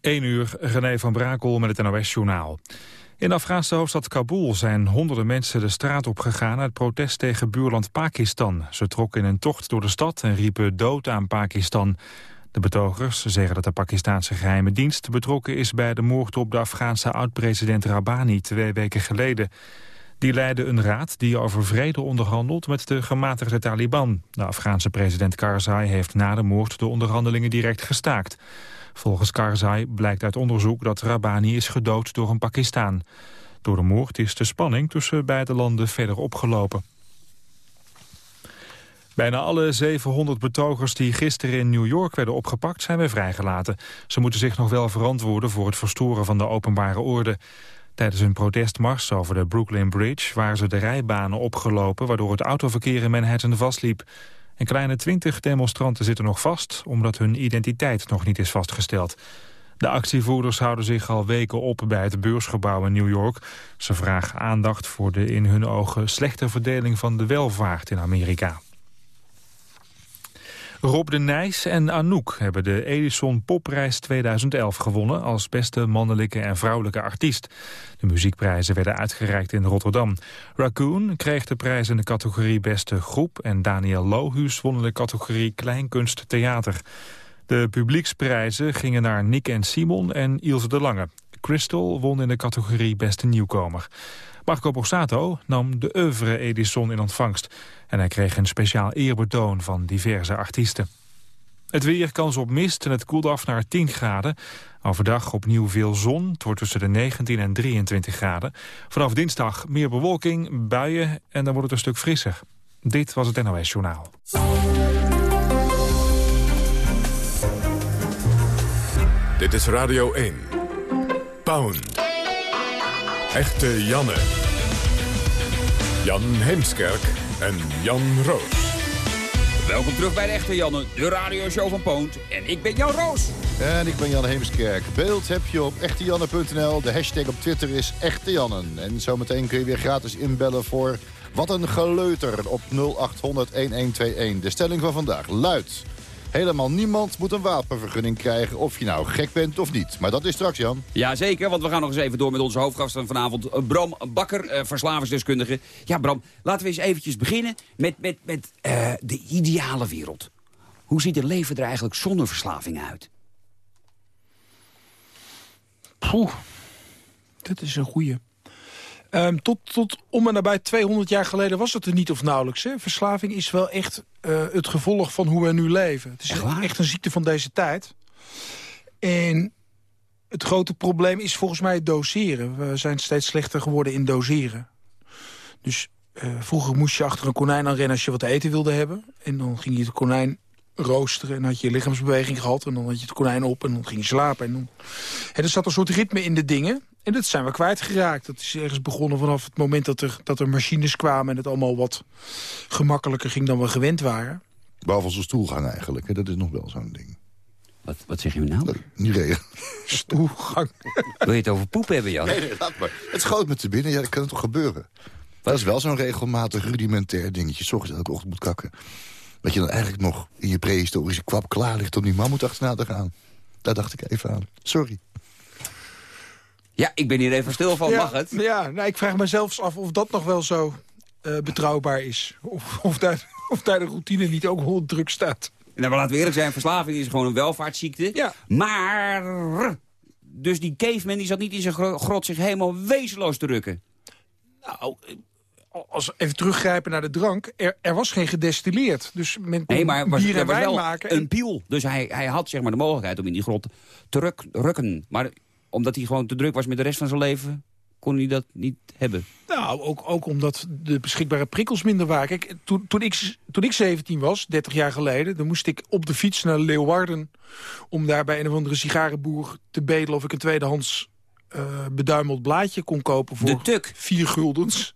1 uur, René van Brakel met het NOS-journaal. In de Afghaanse hoofdstad Kabul zijn honderden mensen de straat op gegaan... uit protest tegen buurland Pakistan. Ze trokken in een tocht door de stad en riepen dood aan Pakistan. De betogers zeggen dat de Pakistanse geheime dienst betrokken is... bij de moord op de Afghaanse oud-president Rabani twee weken geleden. Die leidde een raad die over vrede onderhandelt met de gematigde Taliban. De Afghaanse president Karzai heeft na de moord de onderhandelingen direct gestaakt. Volgens Karzai blijkt uit onderzoek dat Rabani is gedood door een Pakistaan. Door de moord is de spanning tussen beide landen verder opgelopen. Bijna alle 700 betogers die gisteren in New York werden opgepakt zijn weer vrijgelaten. Ze moeten zich nog wel verantwoorden voor het verstoren van de openbare orde. Tijdens een protestmars over de Brooklyn Bridge waren ze de rijbanen opgelopen... waardoor het autoverkeer in Manhattan vastliep. Een kleine twintig demonstranten zitten nog vast... omdat hun identiteit nog niet is vastgesteld. De actievoerders houden zich al weken op bij het beursgebouw in New York. Ze vragen aandacht voor de in hun ogen slechte verdeling van de welvaart in Amerika. Rob de Nijs en Anouk hebben de Edison Popprijs 2011 gewonnen... als beste mannelijke en vrouwelijke artiest. De muziekprijzen werden uitgereikt in Rotterdam. Raccoon kreeg de prijs in de categorie beste groep... en Daniel Lohuus won in de categorie kleinkunst theater. De publieksprijzen gingen naar Nick en Simon en Ilse de Lange. Crystal won in de categorie beste nieuwkomer. Marco Borsato nam de oeuvre Edison in ontvangst. En hij kreeg een speciaal eerbetoon van diverse artiesten. Het weer kans op mist en het koelt af naar 10 graden. Overdag opnieuw veel zon. Het wordt tussen de 19 en 23 graden. Vanaf dinsdag meer bewolking, buien en dan wordt het een stuk frisser. Dit was het NOS Journaal. Dit is Radio 1. Pound. Echte Janne. Jan Heemskerk en Jan Roos. Welkom terug bij de Echte Janne, de radioshow van Poont. En ik ben Jan Roos. En ik ben Jan Heemskerk. Beeld heb je op echtejanne.nl. De hashtag op Twitter is echtejannen. En zometeen kun je weer gratis inbellen voor Wat een Geleuter op 0800 1121. De stelling van vandaag luidt... Helemaal niemand moet een wapenvergunning krijgen of je nou gek bent of niet. Maar dat is straks, Jan. Jazeker, want we gaan nog eens even door met onze hoofdgast van vanavond. Eh, Bram Bakker, uh, verslavingsdeskundige. Ja, Bram, laten we eens eventjes beginnen met, met, met uh, de ideale wereld. Hoe ziet het leven er eigenlijk zonder verslaving uit? Poeh, dat is een goeie. Um, tot, tot om en nabij 200 jaar geleden was het er niet of nauwelijks. Hè? Verslaving is wel echt uh, het gevolg van hoe we nu leven. Het is echt, echt een ziekte van deze tijd. En het grote probleem is volgens mij het doseren. We zijn steeds slechter geworden in doseren. Dus uh, vroeger moest je achter een konijn aan rennen als je wat te eten wilde hebben. En dan ging je het konijn roosteren en had je lichaamsbeweging gehad. En dan had je het konijn op en dan ging je slapen. En dan... En er zat een soort ritme in de dingen. En dat zijn we kwijtgeraakt. Dat is ergens begonnen vanaf het moment dat er, dat er machines kwamen... en het allemaal wat gemakkelijker ging dan we gewend waren. Behalve onze stoelgang eigenlijk. Dat is nog wel zo'n ding. Wat, wat zeg je nou? Dat, niet regen. Stoelgang. Wil je het over poep hebben, Jan? Nee, nee, laat maar. Het schoot me te binnen. Ja, dat kan toch gebeuren. Dat is wel zo'n regelmatig rudimentair dingetje. Zorg elke ochtend moet kakken. Dat je dan eigenlijk nog in je prehistorische kwap klaar ligt... om die mammoet achterna te gaan. Daar dacht ik even aan. Sorry. Ja, ik ben hier even stil van. Mag het? Ja, nou, ik vraag me zelfs af of dat nog wel zo uh, betrouwbaar is. Of, of, daar, of daar de routine niet ook honderd druk staat. Nou, maar laten we eerlijk zijn, verslaving is gewoon een welvaartsziekte. Ja. Maar, dus die caveman die zat niet in zijn grot zich helemaal wezenloos te rukken. Nou, als even teruggrijpen naar de drank, er, er was geen gedestilleerd. Dus men kon nee, maar was, bier en wijn wel maken. een piel. Dus hij, hij had zeg maar, de mogelijkheid om in die grot te ruk, rukken. Maar omdat hij gewoon te druk was met de rest van zijn leven, kon hij dat niet hebben. Nou, ook, ook omdat de beschikbare prikkels minder waren. Kijk, toen, toen, ik, toen ik 17 was, 30 jaar geleden... dan moest ik op de fiets naar Leeuwarden... om daar bij een of andere sigarenboer te bedelen... of ik een tweedehands uh, beduimeld blaadje kon kopen voor de tuk. vier guldens.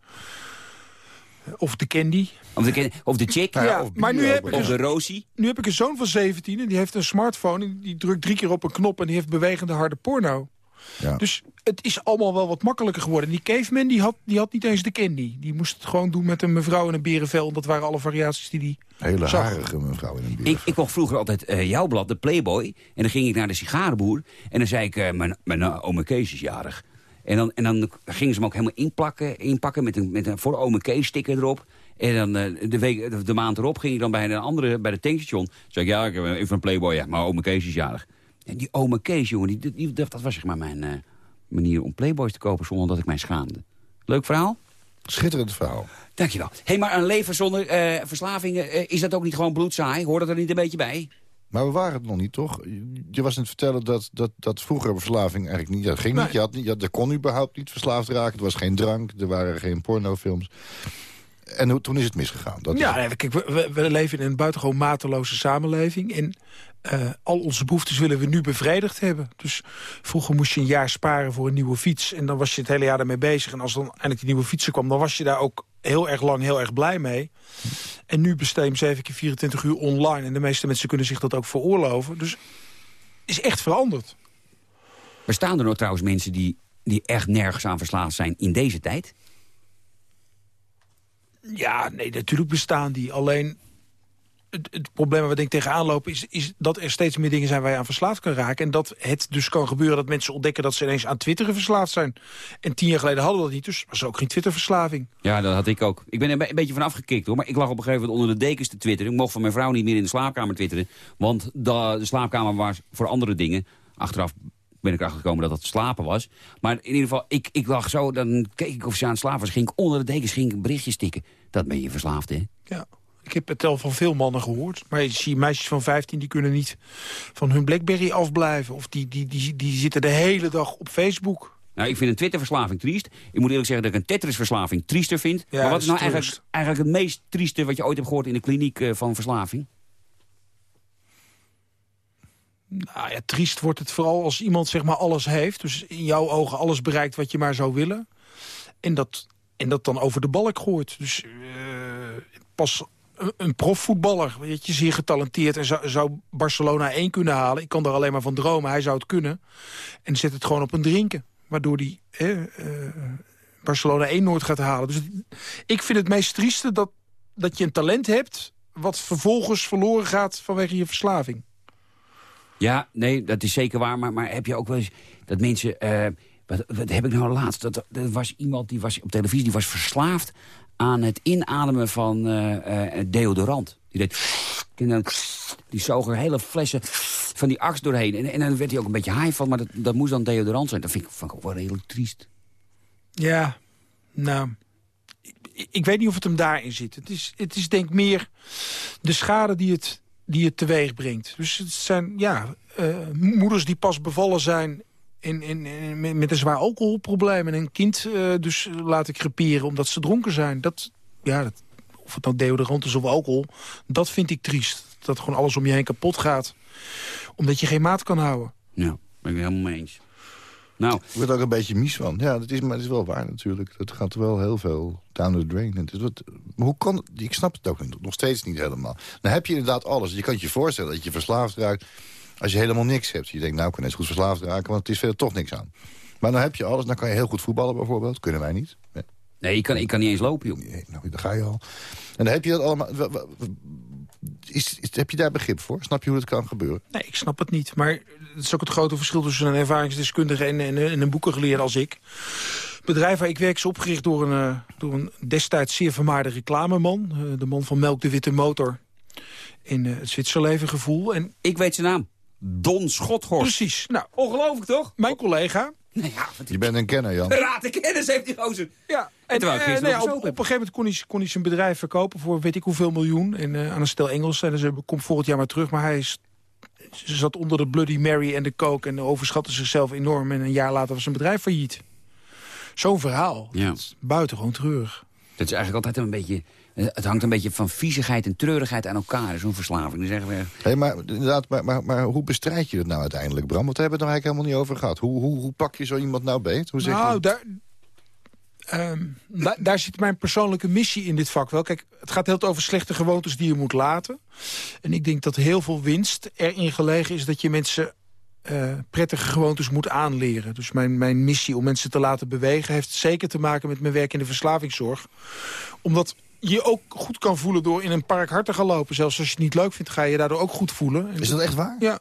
Of de candy. Of de, of de chick. Ja, of, maar nu heb ik of de Rosie. Nu heb ik een zoon van 17 en die heeft een smartphone... en die drukt drie keer op een knop en die heeft bewegende harde porno. Ja. Dus het is allemaal wel wat makkelijker geworden. Die caveman die had, die had niet eens de candy. Die moest het gewoon doen met een mevrouw en een berenvel. Dat waren alle variaties die die Hele zag. harige mevrouw in een bier. Ik, ik kocht vroeger altijd eh, jouw blad, de Playboy. En dan ging ik naar de sigarenboer. En dan zei ik, eh, mijn, mijn eh, ome Kees is jarig. En dan, en dan gingen ze hem ook helemaal inplakken, inpakken met een, met een voor ome Kees sticker erop. En dan eh, de, week, de, maand erop ging ik dan bij een andere, bij de tankstation. Zeg ik, ja, ik heb even een Playboy, ja, maar ome Kees is jarig. En die ome Kees, jongen, die, die, dat, was zeg maar mijn eh, manier om Playboys te kopen zonder dat ik mij schaamde. Leuk verhaal? Schitterend verhaal. Dankjewel. Hé, hey, maar een leven zonder eh, verslavingen, is dat ook niet gewoon bloedsaai? Hoort dat er niet een beetje bij? Maar we waren het nog niet, toch? Je was aan het vertellen dat, dat, dat vroeger verslaving eigenlijk niet... Dat ging Nee. niet, je had niet je had, kon überhaupt niet verslaafd raken. Er was geen drank, er waren geen pornofilms. En hoe- toen is het misgegaan. Dat Ja, nee, kijk, we, we- we leven in een buitengewoon mateloze samenleving. En eh, al onze behoeftes willen we nu bevredigd hebben. Dus vroeger moest je een jaar sparen voor een nieuwe fiets. En dan was je het hele jaar daarmee bezig. En als dan eindelijk die nieuwe fietsen kwam... dan was je daar ook heel erg lang heel erg blij mee. En nu hem 7 keer 24 uur online. En de meeste mensen kunnen zich dat ook veroorloven. Dus is echt veranderd. Bestaan er nog trouwens mensen die, die echt nergens aan verslaafd zijn in deze tijd? Ja, nee, natuurlijk bestaan die. Alleen het, het probleem waar we denk ik tegenaan lopen... Is, is dat er steeds meer dingen zijn waar je aan verslaafd kan raken. En dat het dus kan gebeuren dat mensen ontdekken... dat ze ineens aan Twitteren verslaafd zijn. En tien jaar geleden hadden we dat niet, dus was er ook geen Twitterverslaving. Ja, dat had ik ook. Ik ben er een beetje van afgekikt hoor. Maar ik lag op een gegeven moment onder de dekens te twitteren. Ik mocht van mijn vrouw niet meer in de slaapkamer twitteren. Want de, de slaapkamer was voor andere dingen. Achteraf ben ik erachter gekomen dat dat slapen was. Maar in ieder geval, ik, ik lag zo, dan keek ik of ze aan het slapen was. Ging ik onder de dekens ging ik berichtjes stikken. Dat ben je verslaafd, hè? Ja. Ik heb het al van veel mannen gehoord. Maar je ziet meisjes van 15 die kunnen niet van hun Blackberry afblijven. Of die, die, die, die zitten de hele dag op Facebook. Nou, ik vind een Twitterverslaving triest. Ik moet eerlijk zeggen dat ik een Tetris-verslaving triester vind. Ja, maar wat is nou eigenlijk, eigenlijk het meest trieste wat je ooit hebt gehoord in de kliniek eh, van verslaving? Nou ja, triest wordt het vooral als iemand zeg maar alles heeft. Dus in jouw ogen alles bereikt wat je maar zou willen. En dat, en dat dan over de balk gooit. Dus eh, pas een, profvoetballer, weet je, zeer getalenteerd... en zou, Barcelona 1 kunnen halen. Ik kan daar alleen maar van dromen, hij zou het kunnen. En zet het gewoon op een drinken. Waardoor die eh, Barcelona 1 nooit gaat halen. Dus ik vind het meest trieste dat, dat je een talent hebt... wat vervolgens verloren gaat vanwege je verslaving. Ja, nee, dat is zeker waar. Maar, maar heb je ook wel eens dat mensen... eh, wat, wat heb ik nou laatst? Dat, er was iemand die was op televisie, die was verslaafd aan het inademen van eh, eh, deodorant. Die deed... En dan, die zoog er hele flessen van die aks doorheen. En, en dan werd hij ook een beetje high van, maar dat, dat moest dan deodorant zijn. Dat vind ik, vond ik ook wel redelijk triest. Ja, nou... Ik, ik weet niet of het hem daarin zit. Het is, het is denk ik meer de schade die het, die het teweeg brengt. Dus het zijn ja, eh, moeders die pas bevallen zijn... In, in, in- met- een zwaar alcoholprobleem. En een kind eh, dus laten creperen omdat ze dronken zijn. Dat, ja, dat, of het nou deodorant is of alcohol, dat vind ik triest. Dat gewoon alles om je heen kapot gaat. Omdat je geen maat kan houden. Ja, ben ik het helemaal mee eens. Nou, Ik word er ook een beetje mies van. Ja, dat is, maar dat is wel waar natuurlijk. Dat gaat wel heel veel down the drain. Het is wat, maar hoe kan Ik snap het ook nog steeds niet helemaal. Dan heb je inderdaad alles. Je kan je voorstellen dat je verslaafd raakt... als je helemaal niks hebt. Je denkt, nou, ik kan net zo goed verslaafd raken... want het is verder toch niks aan. Maar dan heb je alles. Dan kan je heel goed voetballen bijvoorbeeld. Kunnen wij niet. Nee, nee, ik kan, ik kan niet eens lopen, joh. nee, nou, daar ga je al. En dan heb je dat allemaal... Is, is, heb je daar begrip voor? Snap je hoe het kan gebeuren? Nee, ik snap het niet. Maar het is ook het grote verschil tussen een ervaringsdeskundige en, en, en een boekengeleerde als ik. Het bedrijf waar ik werk is opgericht door een, eh, door een destijds zeer vermaarde reclameman. eh, de man van Melk de Witte Motor in eh, het Zwitserleven gevoel. En Ik weet zijn naam. Don Schothorst. precies, nou, Ongelooflijk, toch? mijn collega... Nou ja, Je bent een kenner, Jan. raad de kennis heeft die gozer. Ja, en, terwijl ik eh, gisteren nou ja, nog op, op een gegeven moment kon hij, kon hij zijn bedrijf verkopen voor weet ik hoeveel miljoen. En eh, aan een stel Engels. En ze komt volgend jaar maar terug. Maar hij is, ze zat onder de Bloody Mary en de coke en overschatte zichzelf enorm. En een jaar later was zijn bedrijf failliet. Zo'n verhaal. Ja. Dat is buitengewoon treurig. Dat is eigenlijk altijd een beetje... eh, Het hangt een beetje van viezigheid en treurigheid aan elkaar, zo'n verslaving. Dan zeggen we, Hey, maar, inderdaad, maar, maar, maar hoe bestrijd je dat nou uiteindelijk, Bram? Want daar hebben we het nou eigenlijk helemaal niet over gehad. Hoe, hoe, hoe pak je zo iemand nou beet? Hoe zeg Nou, je? daar, ehm, da- daar zit mijn persoonlijke missie in dit vak wel. Kijk, het gaat heel over slechte gewoontes die je moet laten. En ik denk dat heel veel winst erin gelegen is dat je mensen eh, prettige gewoontes moet aanleren. Dus mijn, mijn missie om mensen te laten bewegen... heeft zeker te maken met mijn werk in de verslavingszorg. Omdat je je ook goed kan voelen door in een park hard te gaan lopen. Zelfs als je het niet leuk vindt, ga je daardoor ook goed voelen. Is dat echt waar? Ja.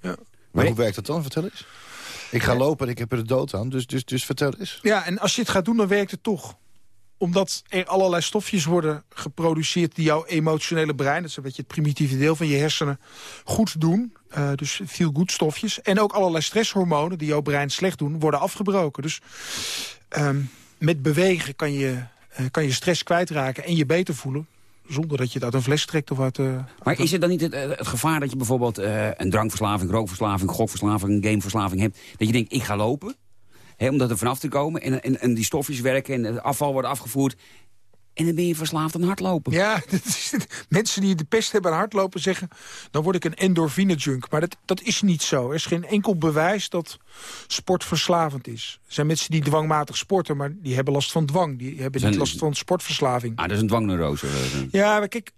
ja. Maar hoe werkt dat dan? Vertel eens. Ik ga lopen en ik heb er de dood aan, dus, dus, dus vertel eens. Ja, en als je het gaat doen, dan werkt het toch omdat er allerlei stofjes worden geproduceerd... die jouw emotionele brein, dat is een beetje het primitieve deel van je hersenen... goed doen, uh, dus veel goed stofjes. En ook allerlei stresshormonen die jouw brein slecht doen, worden afgebroken. Dus um, met bewegen kan je, uh, kan je stress kwijtraken en je beter voelen zonder dat je het uit een fles trekt of uit... Uh, maar is het dan niet het, het, gevaar dat je bijvoorbeeld een drankverslaving, rookverslaving, gokverslaving, gameverslaving hebt... dat je denkt, ik ga lopen, om dat er vanaf te komen. En, en, en die stofjes werken en het afval wordt afgevoerd. En dan ben je verslaafd aan hardlopen. Ja, mensen die de pest hebben aan hardlopen zeggen... dan word ik een endorfine-junk. Maar dat, dat is niet zo. Er is geen enkel bewijs dat sport verslavend is. Er zijn mensen die dwangmatig sporten... maar die hebben last van dwang. Die hebben zijn, niet last van sportverslaving. Ah, dat is een dwangneurose. Eh, ja, maar kijk,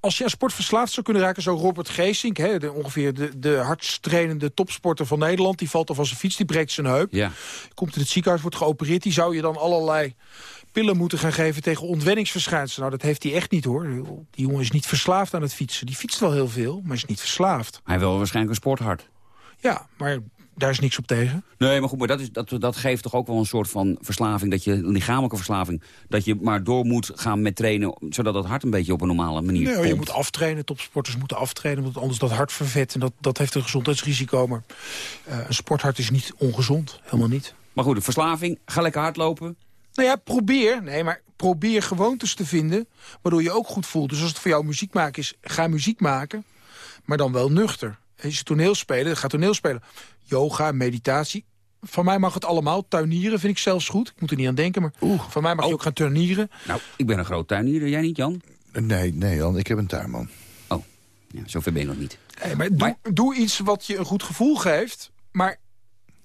als je aan sport verslaafd zou kunnen raken... zo Robert Geesink, hè, de, ongeveer de, de hardst trainende topsporter van Nederland... die valt al van zijn fiets, die breekt zijn heup. Ja. Komt in het ziekenhuis, wordt geopereerd. Die zou je dan allerlei pillen moeten gaan geven tegen ontwenningsverschijnselen. Nou, dat heeft hij echt niet, hoor. Die jongen is niet verslaafd aan het fietsen. Die fietst wel heel veel, maar is niet verslaafd. Hij wil waarschijnlijk een sporthart. Ja, maar daar is niks op tegen. Nee, maar goed, maar dat, is, dat, dat geeft toch ook wel een soort van verslaving... dat je lichamelijke verslaving, dat je maar door moet gaan met trainen... zodat dat hart een beetje op een normale manier Nee, je moet aftrainen, topsporters moeten aftrainen... want anders dat hart vervet en dat, dat heeft een gezondheidsrisico. Maar uh, een sporthart is niet ongezond, helemaal niet. Maar goed, de verslaving, ga lekker hardlopen... Nou ja, probeer, nee, maar probeer gewoontes te vinden... waardoor je ook goed voelt. Dus als het voor jou muziek maken is, ga muziek maken... maar dan wel nuchter. Is het toneel spelen, ga toneel spelen yoga, meditatie. Van mij mag het allemaal. Tuinieren vind ik zelfs goed. Ik moet er niet aan denken, maar Oeh. van mij mag je oh. ook gaan tuinieren. Nou, ik ben een groot tuinier. Jij niet, Jan? Nee, nee, Jan. Ik heb een tuinman. Oh, ja, zover ben je nog niet. Hey, maar, Doe, doe iets wat je een goed gevoel geeft, maar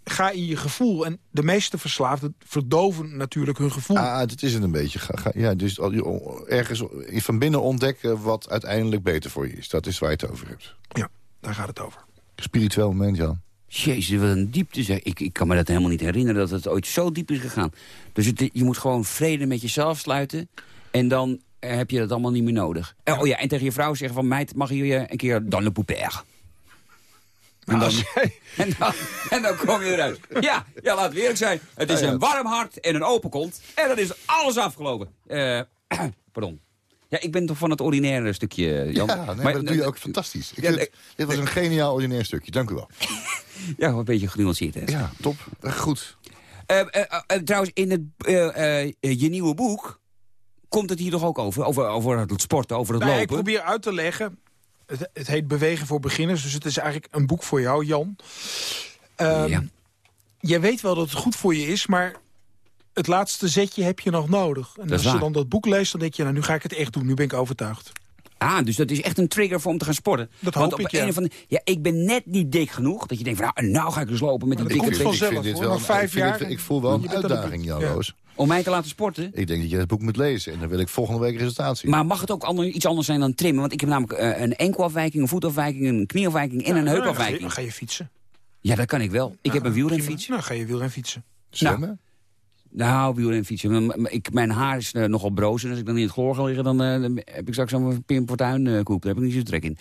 ga in je gevoel. En de meeste verslaafden verdoven natuurlijk hun gevoel. Ah, dat is het een beetje. Ga, ga, ja, dus ergens van binnen ontdekken wat uiteindelijk beter voor je is. Dat is waar je het over hebt. Ja, daar gaat het over. Spiritueel moment, Jan. Jezus, wat een diepte zeg. Ik, ik kan me dat helemaal niet herinneren dat het ooit zo diep is gegaan. Dus het, je moet gewoon vrede met jezelf sluiten. En dan heb je dat allemaal niet meer nodig. Ja. Oh ja, en tegen je vrouw zeggen van... meid, mag je een keer dan le poupère? En dan, en, dan, en dan kom je eruit. Ja, ja laat het eerlijk zijn. Het is een warm hart en een open kont. En dan is alles afgelopen. Uh, pardon. Ja, ik ben toch van het ordinaire stukje, Jan. Ja, nee, maar, dat doe je ook fantastisch. Ik vind, dit was een geniaal ordinair stukje, dank u wel. ja, een beetje genuanceerd. Hè? Ja, top. Goed. Uh, uh, uh, trouwens, in het, je nieuwe boek komt het hier toch ook over? Over, over het sporten, over het nee, lopen? Ik probeer uit te leggen. Het, het, heet Bewegen voor Beginners, dus het is eigenlijk een boek voor jou, Jan. Um, ja. Jij weet wel dat het goed voor je is, maar het laatste zetje heb je nog nodig. En als je dan dat boek leest, dan denk je, nou, nu ga ik het echt doen. Nu ben ik overtuigd. Ah, dus dat is echt een trigger voor om te gaan sporten. Dat hoop Want op ik, ja. Een van de, ja, ik ben net niet dik genoeg. Dat je denkt, van, nou, nou ga ik dus lopen met die dikke trigger. Ik, vind dit wel, vijf ik, jaar, ik voel wel een uitdaging, Jan Roos. Om mij te laten sporten? Ik denk dat je het boek moet lezen. En dan wil ik volgende week resultaat zien. Maar mag het ook ander, iets anders zijn dan trimmen? Want ik heb namelijk uh, een enkelafwijking, een voetafwijking, een knieafwijking en een heupafwijking. Dan ga je fietsen. Ja, dat kan ik wel. Ik heb een wielrenfiets. Nou, ga je wielrenfietsen. Zwemmen? Nou, nou, wielrenfietsen. Ik, mijn haar is uh, nogal broos. En als ik dan in het chloor ga liggen, dan, uh, heb ik straks zo'n Pim Fortuyn uh, koep. Daar heb ik niet zo trek in.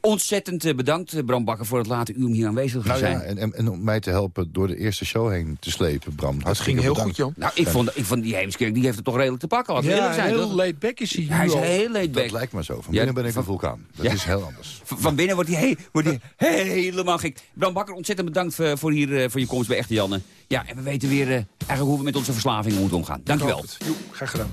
Ontzettend eh, bedankt, eh, Bram Bakker, voor het late uur om hier aanwezig te nou zijn. Ja, en, en, om mij te helpen door de eerste show heen te slepen, Bram. Dat ging heel goed, Jan. Nou, ik vond, ik vond die Heemskerk, die heeft het toch redelijk te pakken. Wat ja, zijn, heel laid back is hij. Hij is heel laid back. Dat lijkt me zo. Van binnen ben ik een vulkaan. Dat is heel anders. Van binnen wordt hij, wordt hij helemaal gek. Bram Bakker, ontzettend bedankt voor, voor, hier, eh, voor je komst bij Echte Janne. Ja, en we weten weer uh, eigenlijk hoe we met onze verslaving moeten omgaan. Dank je wel. Graag gedaan.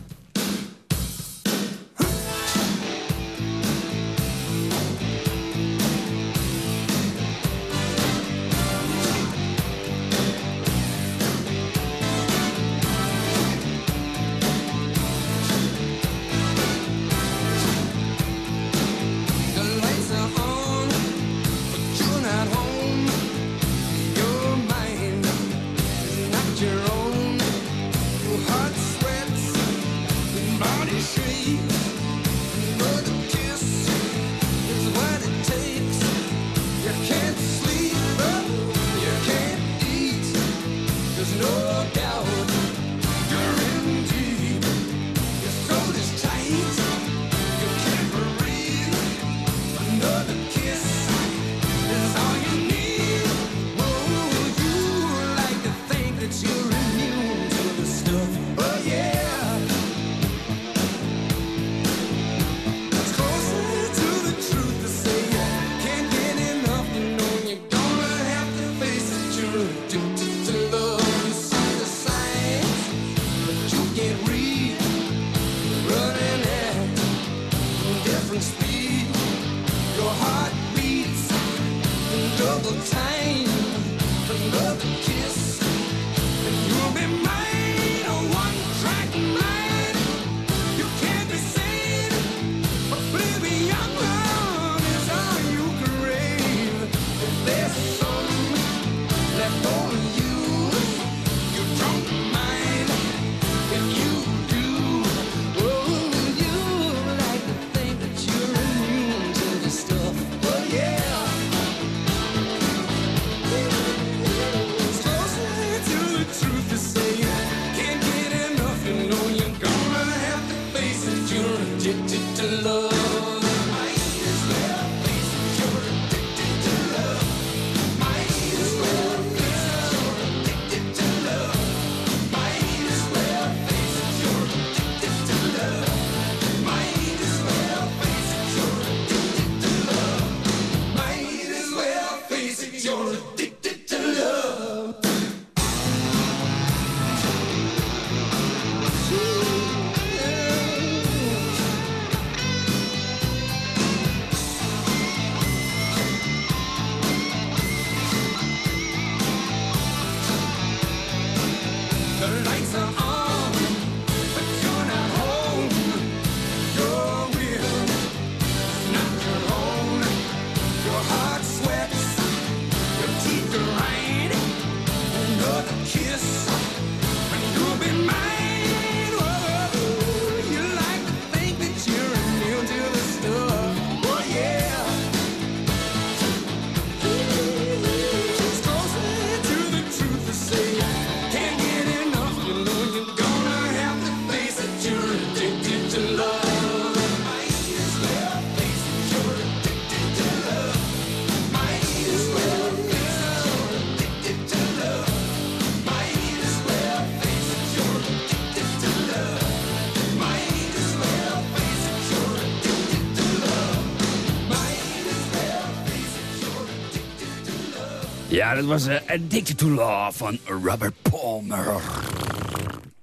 Dat was uh, Addicted to Law van Robert Palmer.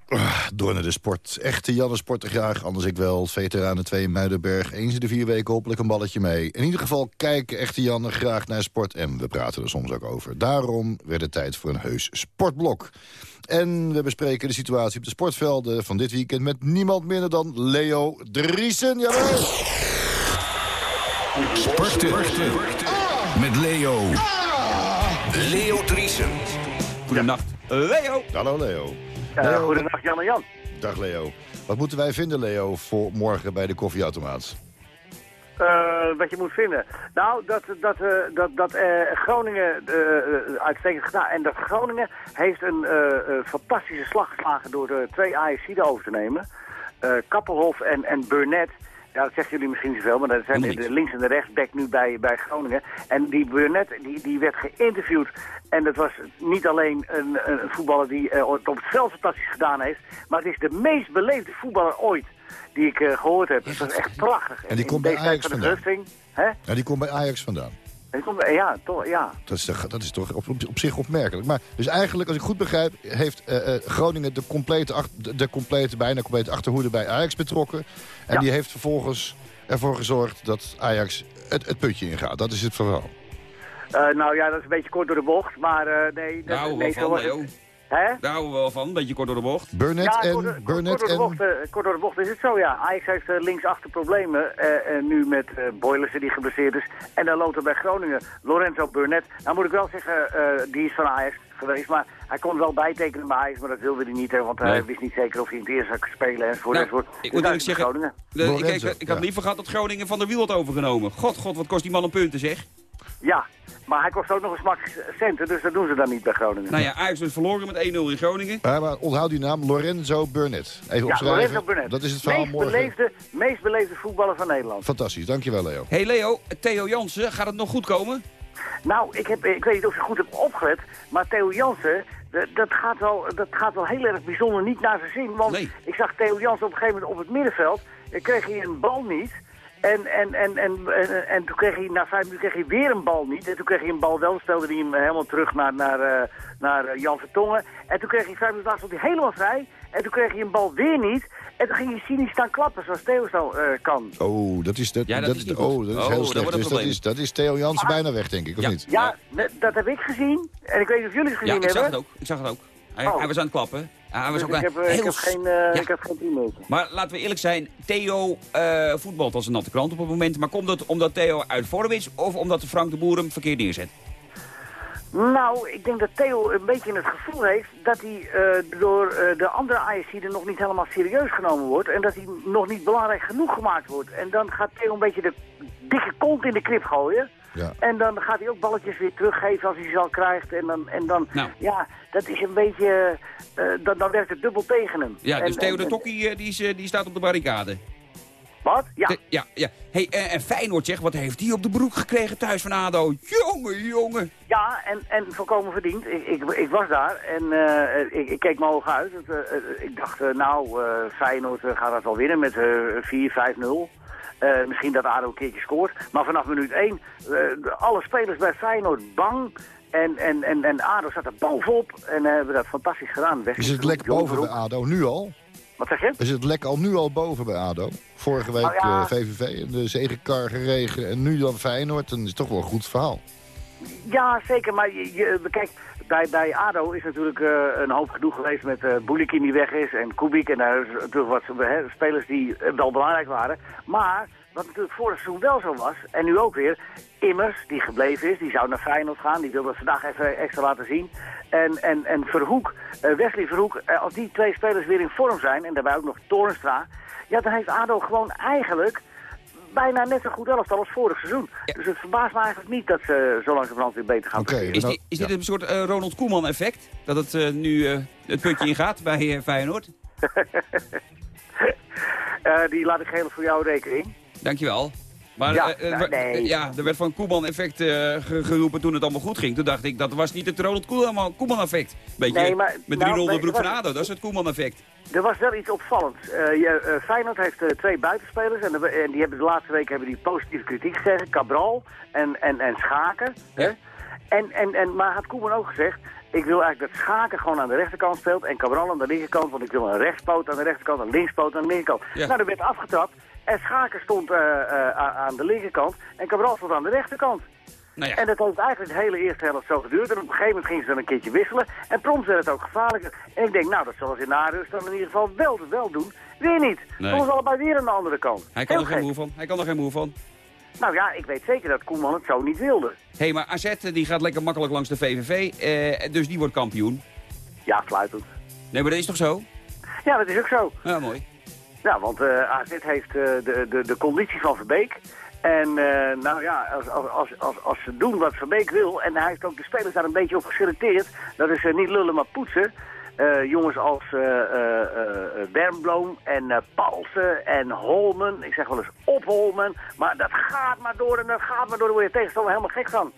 Ah, door naar de sport. Echte Janne sporten graag, anders ik wel. Veteranen 2 in Muidenberg. Eens in de vier weken hopelijk een balletje mee. In ieder geval kijken echte Janne graag naar sport. En we praten er soms ook over. Daarom werd het tijd voor een heus sportblok. En we bespreken de situatie op de sportvelden van dit weekend... met niemand minder dan Leo Driesen. Jawel! Sporten. Met Leo. Leo Driesen. Goedenacht, Leo. Hallo Leo. Uh, Leo, goedendag Jan en Jan. Dag Leo. Wat moeten wij vinden, Leo, voor morgen bij de koffieautomaat? Uh, wat je moet vinden. Nou, dat, dat, uh, dat, dat uh, Groningen uitstekend gedaan. En dat Groningen heeft een fantastische slag geslagen door de twee AFC'den over te nemen. Kappelhof en, en Burnett. Ja, dat zeggen jullie misschien niet zoveel, maar dat zijn de links- en de rechtsback nu bij, bij Groningen. En die Burnett, die, die werd geïnterviewd. En dat was niet alleen een, een voetballer die uh, op het veld fantastisch gedaan heeft, maar het is de meest beleefde voetballer ooit die ik uh, gehoord heb. dat is echt prachtig. En die komt bij Ajax vandaan. hè? Ja, die komt bij Ajax vandaan. Komt, ja, toch, ja. Dat is, dat is toch op, op, zich opmerkelijk. Maar dus eigenlijk, als ik goed begrijp, heeft uh, Groningen de complete, de, de complete, bijna complete achterhoede bij Ajax betrokken. En Ja. die heeft vervolgens ervoor gezorgd dat Ajax het, het putje ingaat. Dat is het verhaal. Uh, nou ja, dat is een beetje kort door de bocht, maar uh, nee... Daar houden we nee, was het. Hè? Daar houden we wel van, een beetje kort door de bocht. Burnett Ja, en... kort, door- Burnett kort, door de en... bocht, eh, kort door de bocht is het zo, ja. Ajax heeft uh, linksachter problemen. eh, en nu met uh, Boylissen die geblesseerd is. En dan loopt er bij Groningen Lorenzo Burnett. Nou moet ik wel zeggen, eh, die is van Ajax geweest. Maar hij kon wel bijtekenen bij Ajax, maar dat wilde hij niet. Hè, want hij wist niet zeker of hij in het eerste zou spelen. Enzovoort, Nou, enzovoort. ik Dus moet eerlijk zeggen, Groningen. de, ik, ik, ik had ja. liever gehad dat Groningen van der Wiel had overgenomen. God, god, wat kost die man een punten, zeg. Ja, maar hij kost ook nog eens max centen, dus dat doen ze dan niet bij Groningen. Nou ja, Ajax is verloren met 1-0 in Groningen. Maar onthoud die naam, Lorenzo Burnett. Even ja, opschrijven. Lorenzo Burnett. Dat is het verhaal meest morgen. Beleefde, meest beleefde voetballer van Nederland. Fantastisch, dankjewel Leo. hey Leo, Theo Jansen, gaat het nog goed komen? Nou, ik, heb, ik weet niet of je goed hebt opgelet, maar Theo Jansen, dat gaat, wel, dat gaat wel heel erg bijzonder niet naar zijn zin. Want Nee. ik zag Theo Jansen op een gegeven moment op het middenveld, kreeg hij een bal niet. En, en, en, en, en, en toen kreeg hij, na vijf minuten kreeg hij weer een bal niet. En toen kreeg hij een bal wel, dan stelde hij hem helemaal terug naar, naar, eh, naar eh, Jan Vertongen. En toen kreeg hij vijf minuten later stond hij helemaal vrij. En toen kreeg hij een bal weer niet. En toen ging hij cynisch staan klappen, zoals Theo zo eh, kan. Oh, dat is, dat, Ja, dat dat is is, oh, dat is Oh, heel dat slecht. Dus dat is, dat is Theo Jansen bijna weg, denk ik, of Ja. niet? Ja, dat heb ik gezien. En ik weet niet of jullie het Ja, gezien ik zag hebben. het ook. Ik zag het ook. Hij, Oh. hij was aan het klappen. Hij was Dus ook ik, heb, eh, heel ik, heb s- geen, eh, Ja. ik heb geen primeurtje. Maar laten we eerlijk zijn, Theo eh, voetbalt als een natte krant op het moment. Maar komt dat omdat Theo uit vorm is of omdat Frank de Boer hem verkeerd neerzet? Nou, ik denk dat Theo een beetje het gevoel heeft dat hij door de andere ISC er nog niet helemaal serieus genomen wordt. En dat hij nog niet belangrijk genoeg gemaakt wordt. En dan gaat Theo een beetje de dikke kont in de krip gooien. Ja. En dan gaat hij ook balletjes weer teruggeven als hij ze al krijgt. En dan, en dan Nou. ja, dat is een beetje, eh, dan, dan werkt het dubbel tegen hem. Ja, dus En- Theo en- de Tokkie eh, die, is, eh, die staat op de barricade. Wat? Ja. Ja, ja. Hey, en Feyenoord zeg, wat heeft die op de broek gekregen thuis van ADO? Jongen, jongen. Ja, en, en volkomen verdiend. Ik, ik, ik was daar en eh, ik, ik keek me hoog uit. Ik dacht, nou, eh, Feyenoord gaat dat wel winnen met eh 4-5-0. Eh, misschien dat ADO een keertje scoort. Maar vanaf minuut 1, alle spelers bij Feyenoord bang. En, en, en, en ADO staat er bovenop en eh, hebben dat fantastisch gedaan. Weg Is het lek boven bij ADO nu al? Wat zeg je? Is het lek al nu al boven bij ADO? Vorige week Nou ja. eh, VVV en de zegenkar geregen en nu dan Feyenoord. Dan is het toch wel een goed verhaal. Ja, zeker. Maar je, je, kijk, bij, bij ADO is natuurlijk eh, een hoop gedoe geweest met eh Boulikin die weg is en Kubik. En daar is natuurlijk wat spelers die eh, wel belangrijk waren. Maar wat natuurlijk vorig seizoen wel zo was, en nu ook weer, Immers, die gebleven is, die zou naar Feyenoord gaan. Die wilde vandaag even extra laten zien. En, en, en Verhoek, eh, Wesley Verhoek, eh, als die twee spelers weer in vorm zijn, en daarbij ook nog Toornstra... Ja, dan heeft ADO gewoon eigenlijk bijna net zo goed elftal als vorig seizoen. Dus het verbaast me eigenlijk niet dat ze zo langzamerhand weer beter gaan Oké, presteren. Is, Nou, dit, is ja. dit een soort eh, Ronald Koeman effect? Dat het eh, nu eh, het putje ingaat bij Feyenoord? Eh, die laat ik geheel voor jouw rekening. Dankjewel. Maar Ja, nou, nee. ja, er werd van Koeman-effect ge- geroepen toen het allemaal goed ging. Toen dacht ik, dat was niet het Ronald Koeman- Koeman-effect. Beetje Nee, maar- met 3-0 nou, de nee, broek dat van ADO, dat is het Koeman-effect. Er was wel iets opvallends. Eh, je, eh, Feyenoord heeft eh, twee buitenspelers en, de- en die hebben de laatste week hebben die positieve kritiek gekregen. Cabral en, en, en Schaken. Ja. En, en, en, maar had Koeman ook gezegd, ik wil eigenlijk dat Schaken gewoon aan de rechterkant speelt en Cabral aan de linkerkant, want ik wil een rechtspoot aan de rechterkant, een linkspoot aan de linkerkant. Ja. Nou, er werd afgetrapt en Schaken stond aan de linkerkant en Cabral stond aan de rechterkant. Nou ja, En dat heeft eigenlijk de hele eerste helft zo geduurd. En op een gegeven moment gingen ze dan een keertje wisselen. En prompt werd het ook gevaarlijker. En ik denk, nou, dat zullen ze in de rust dan in ieder geval wel, wel doen. Weer niet. Nee. Ze allebei weer aan de andere kant. hij kan Heel er geen moe van. Hij kan er geen moe van. Nou ja, ik weet zeker dat Koeman het zo niet wilde. Hé, hey, maar AZ eh, die gaat lekker makkelijk langs de VVV. eh, dus die wordt kampioen. Ja, fluitend. Nee, maar dat is toch zo? Ja, dat is ook zo. Ja, mooi. Ja, want eh AZ heeft eh, de, de, de conditie van Verbeek. En eh, nou ja, als, als, als, als, ze doen wat Verbeek wil... en hij heeft ook de spelers daar een beetje op geselecteerd... dat is eh, niet lullen, maar poetsen... Eh, jongens als Bernbloem en Paulsen en Holmen. Ik zeg wel eens op Holmen. Maar dat gaat maar door en dat gaat maar door. Daar word je tegenstander helemaal gek van.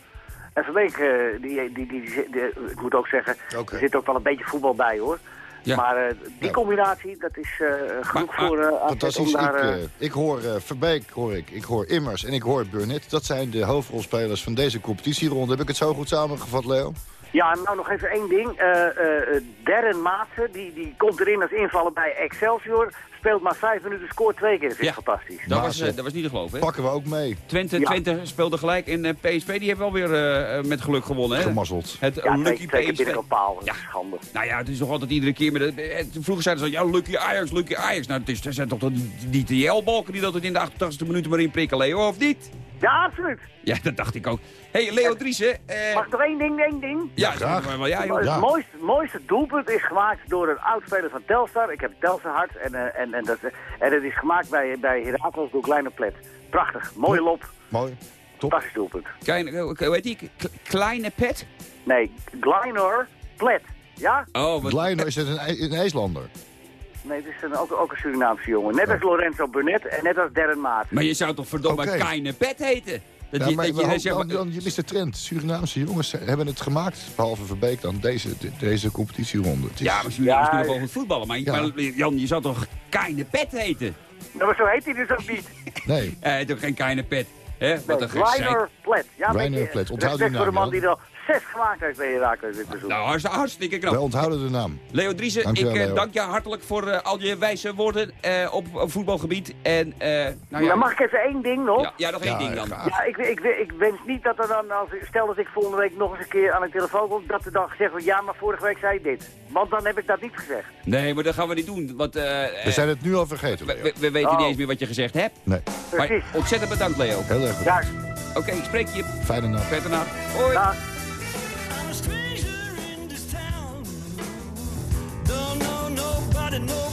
En Verbeek, die, die, die, die- ik moet ook zeggen, er zit ook wel een beetje voetbal bij hoor. Ja. Maar eh, die combinatie, dat is eh, genoeg Maar- voor eh AZ Fantastisch. om Ik, daar... ik hoor Verbeek, hoor ik. ik hoor Immers en ik hoor Burnett. Dat zijn de hoofdrolspelers van deze competitieronde. Heb ik het zo goed samengevat, Leo? Ja, nou nog even één ding. Eh eh, Darren Maatsen, die, die komt erin als invaller bij Excelsior. Speelt maar vijf minuten, scoort twee keer. Dat is Ja. fantastisch. Dat was, eh, dat was niet te geloven, hè? Pakken we ook mee. Twente, Ja. Twente speelde gelijk en eh, PSV die heeft wel weer eh, met geluk gewonnen, hè? Gemazzeld. Het Ja, Lucky twee, twee keer PSV. binnen een paal. Ja. schande. Nou ja, het is toch altijd iedere keer met... het- Vroeger zeiden ze, ja, Lucky Ajax, Lucky Ajax. Nou, het, is, het zijn toch die, die TL-balken die dat het in de 88e minuut maar inprikken, Leo, of niet? Ja, absoluut. Ja, dat dacht ik ook. Hé, hey, Leo Driessen. eh, Mag ik nog één ding, één ding? ja, graag. maar, ja, joh. Het Ja. mooiste, mooiste doelpunt is gemaakt door een oud-speler van Telstar. Ik heb Telstar hart en, eh, en, en, dat, en dat is gemaakt bij, bij Heracles door Kleine Plet. Prachtig, mooie lop, Mooi. Top. fantastisch doelpunt. Kleine, hoe hoe heet die? Kleine pet? Nee, Gleinor Plet. Ja? Oh, wat... Kleiner is het een, een IJslander. Nee, het is een, ook, ook een Surinaamse jongen. Net als Lorenzo Burnett en net als Darren Maat. Maar je zou toch verdomme. Kleine pet heten? Dat Ja, je, maar dat je, dan, zeg maar- dan- je mist de trend. Surinaamse jongens hebben het gemaakt. Behalve Verbeek dan deze, de- deze competitieronde. Het is- ja, maar Suriname Ja, kunnen wel goed voetballen. Maar, Ja. maar Jan, je zou toch Kleine pet heten? Nou, maar zo heet hij dus ook niet. Nee. Hij heet ook geen Kleine pet. Hè? Wat Nee, een. Reiner Plet. Ja, Reiner Plet. Onthoud die voor de naam, man die al zes gemaakt heeft bij Herakles dit seizoen. Nou, hartstikke, hartstikke knap. Wij onthouden de naam. Leo Driessen, Dankjewel, ik eh, Leo. dank je hartelijk voor eh, al je wijze woorden eh, op, op voetbalgebied. En, eh, nou ja, Dan mag ik even één ding nog. ja, ja, nog één Ja, ding dan. graag. Ja, ik, ik, ik wens niet dat er dan, als, stel dat ik volgende week nog eens een keer aan de telefoon kom, dat er dan gezegd wordt, ja, maar vorige week zei je dit. Want dan heb ik dat niet gezegd. Nee, maar dat gaan we niet doen. Want eh, We zijn het nu al vergeten, we, Leo. we- we weten Oh. niet eens meer wat je gezegd hebt. Nee, Maar Precies. ontzettend bedankt, Leo. heel erg bedankt. Oké, ik spreek je. Fijne nacht. Verder naar. Hoi. Dag. the noise.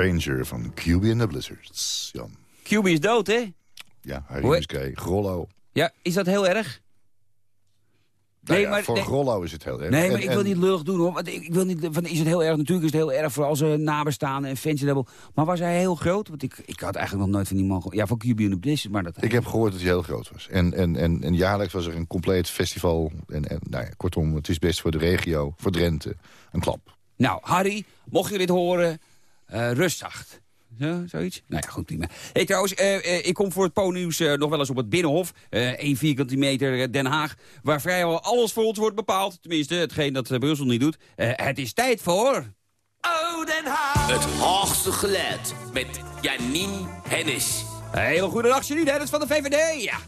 Stranger van QB and the Blizzards. Jan. QB is dood, hè? Ja, Harry Grollo. Ja, is dat heel erg? Nou Nee, ja, maar- voor nee. Grollo is het heel erg. Nee, maar ik wil en- niet lullig doen hoor. Want ik, ik wil niet, van, is het heel erg? Natuurlijk is het heel erg voor al zijn nabestaanden en fans. en dat. Maar was hij heel groot? Want ik, ik had eigenlijk nog nooit van die man gehoord. Ja, van QB en de Blizzard, maar dat... Ik heb gehoord dat hij heel groot was. En, en, en, en jaarlijks was er een compleet festival. En, en, nou ja, kortom, het is best voor de regio, voor Drenthe, een klap. Nou, Harry, mocht je dit horen, eh rustzacht. Zo, zoiets? Nou ja, goed, prima. Hey, trouwens, eh, eh, ik kom voor het Po-nieuws eh, nog wel eens op het Binnenhof. eh 1 vierkante meter Den Haag. Waar vrijwel alles voor ons wordt bepaald. Tenminste, hetgeen dat Brussel niet doet. Eh, het is tijd voor... Oh, Den Haag! Het hoogste geluid met Janine Hennis. Hele goede dag, Janine Hennis van de VVD. Ja.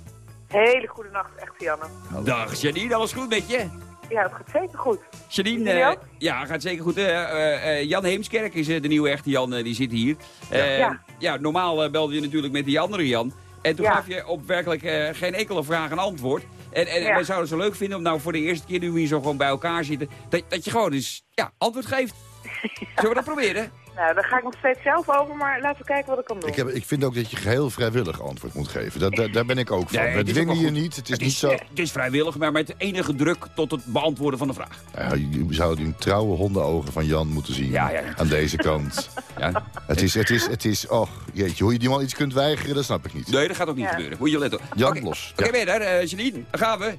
Hele goede nacht, echt Janne. Dag Janine, alles goed met je? Ja, het gaat zeker goed. Janine, eh, ja, gaat zeker goed. Eh, eh, eh, Jan Heemskerk is de nieuwe echte Jan, die zit hier. Eh, ja. Ja. normaal belde je natuurlijk met die andere Jan. En toen Ja. gaf je op werkelijk eh, geen enkele vraag een antwoord. En, en Ja. wij zouden het zo leuk vinden om nou voor de eerste keer nu we hier zo gewoon bij elkaar zitten... dat, dat je gewoon eens ja, antwoord geeft. Zullen we dat proberen? Nou, daar ga ik nog steeds zelf over, maar laten we kijken wat ik kan doen. Ik, heb, ik vind ook dat je geheel vrijwillig antwoord moet geven. Dat, daar, daar ben ik ook van. Nee, We dwingen je niet. Het is Het niet zo... het is vrijwillig, maar met enige druk tot het beantwoorden van de vraag. Ja, je zou die trouwe hondenogen van Jan moeten zien. Ja, ja. Aan deze kant. Ja. Het is, het is, het is, och, jeetje, hoe je die man iets kunt weigeren, dat snap ik niet. Nee, dat gaat ook niet Ja. gebeuren. Moet je letten. Jan, Oké, los. Oké, Ja. ben je daar? eh, Janine, daar gaan we.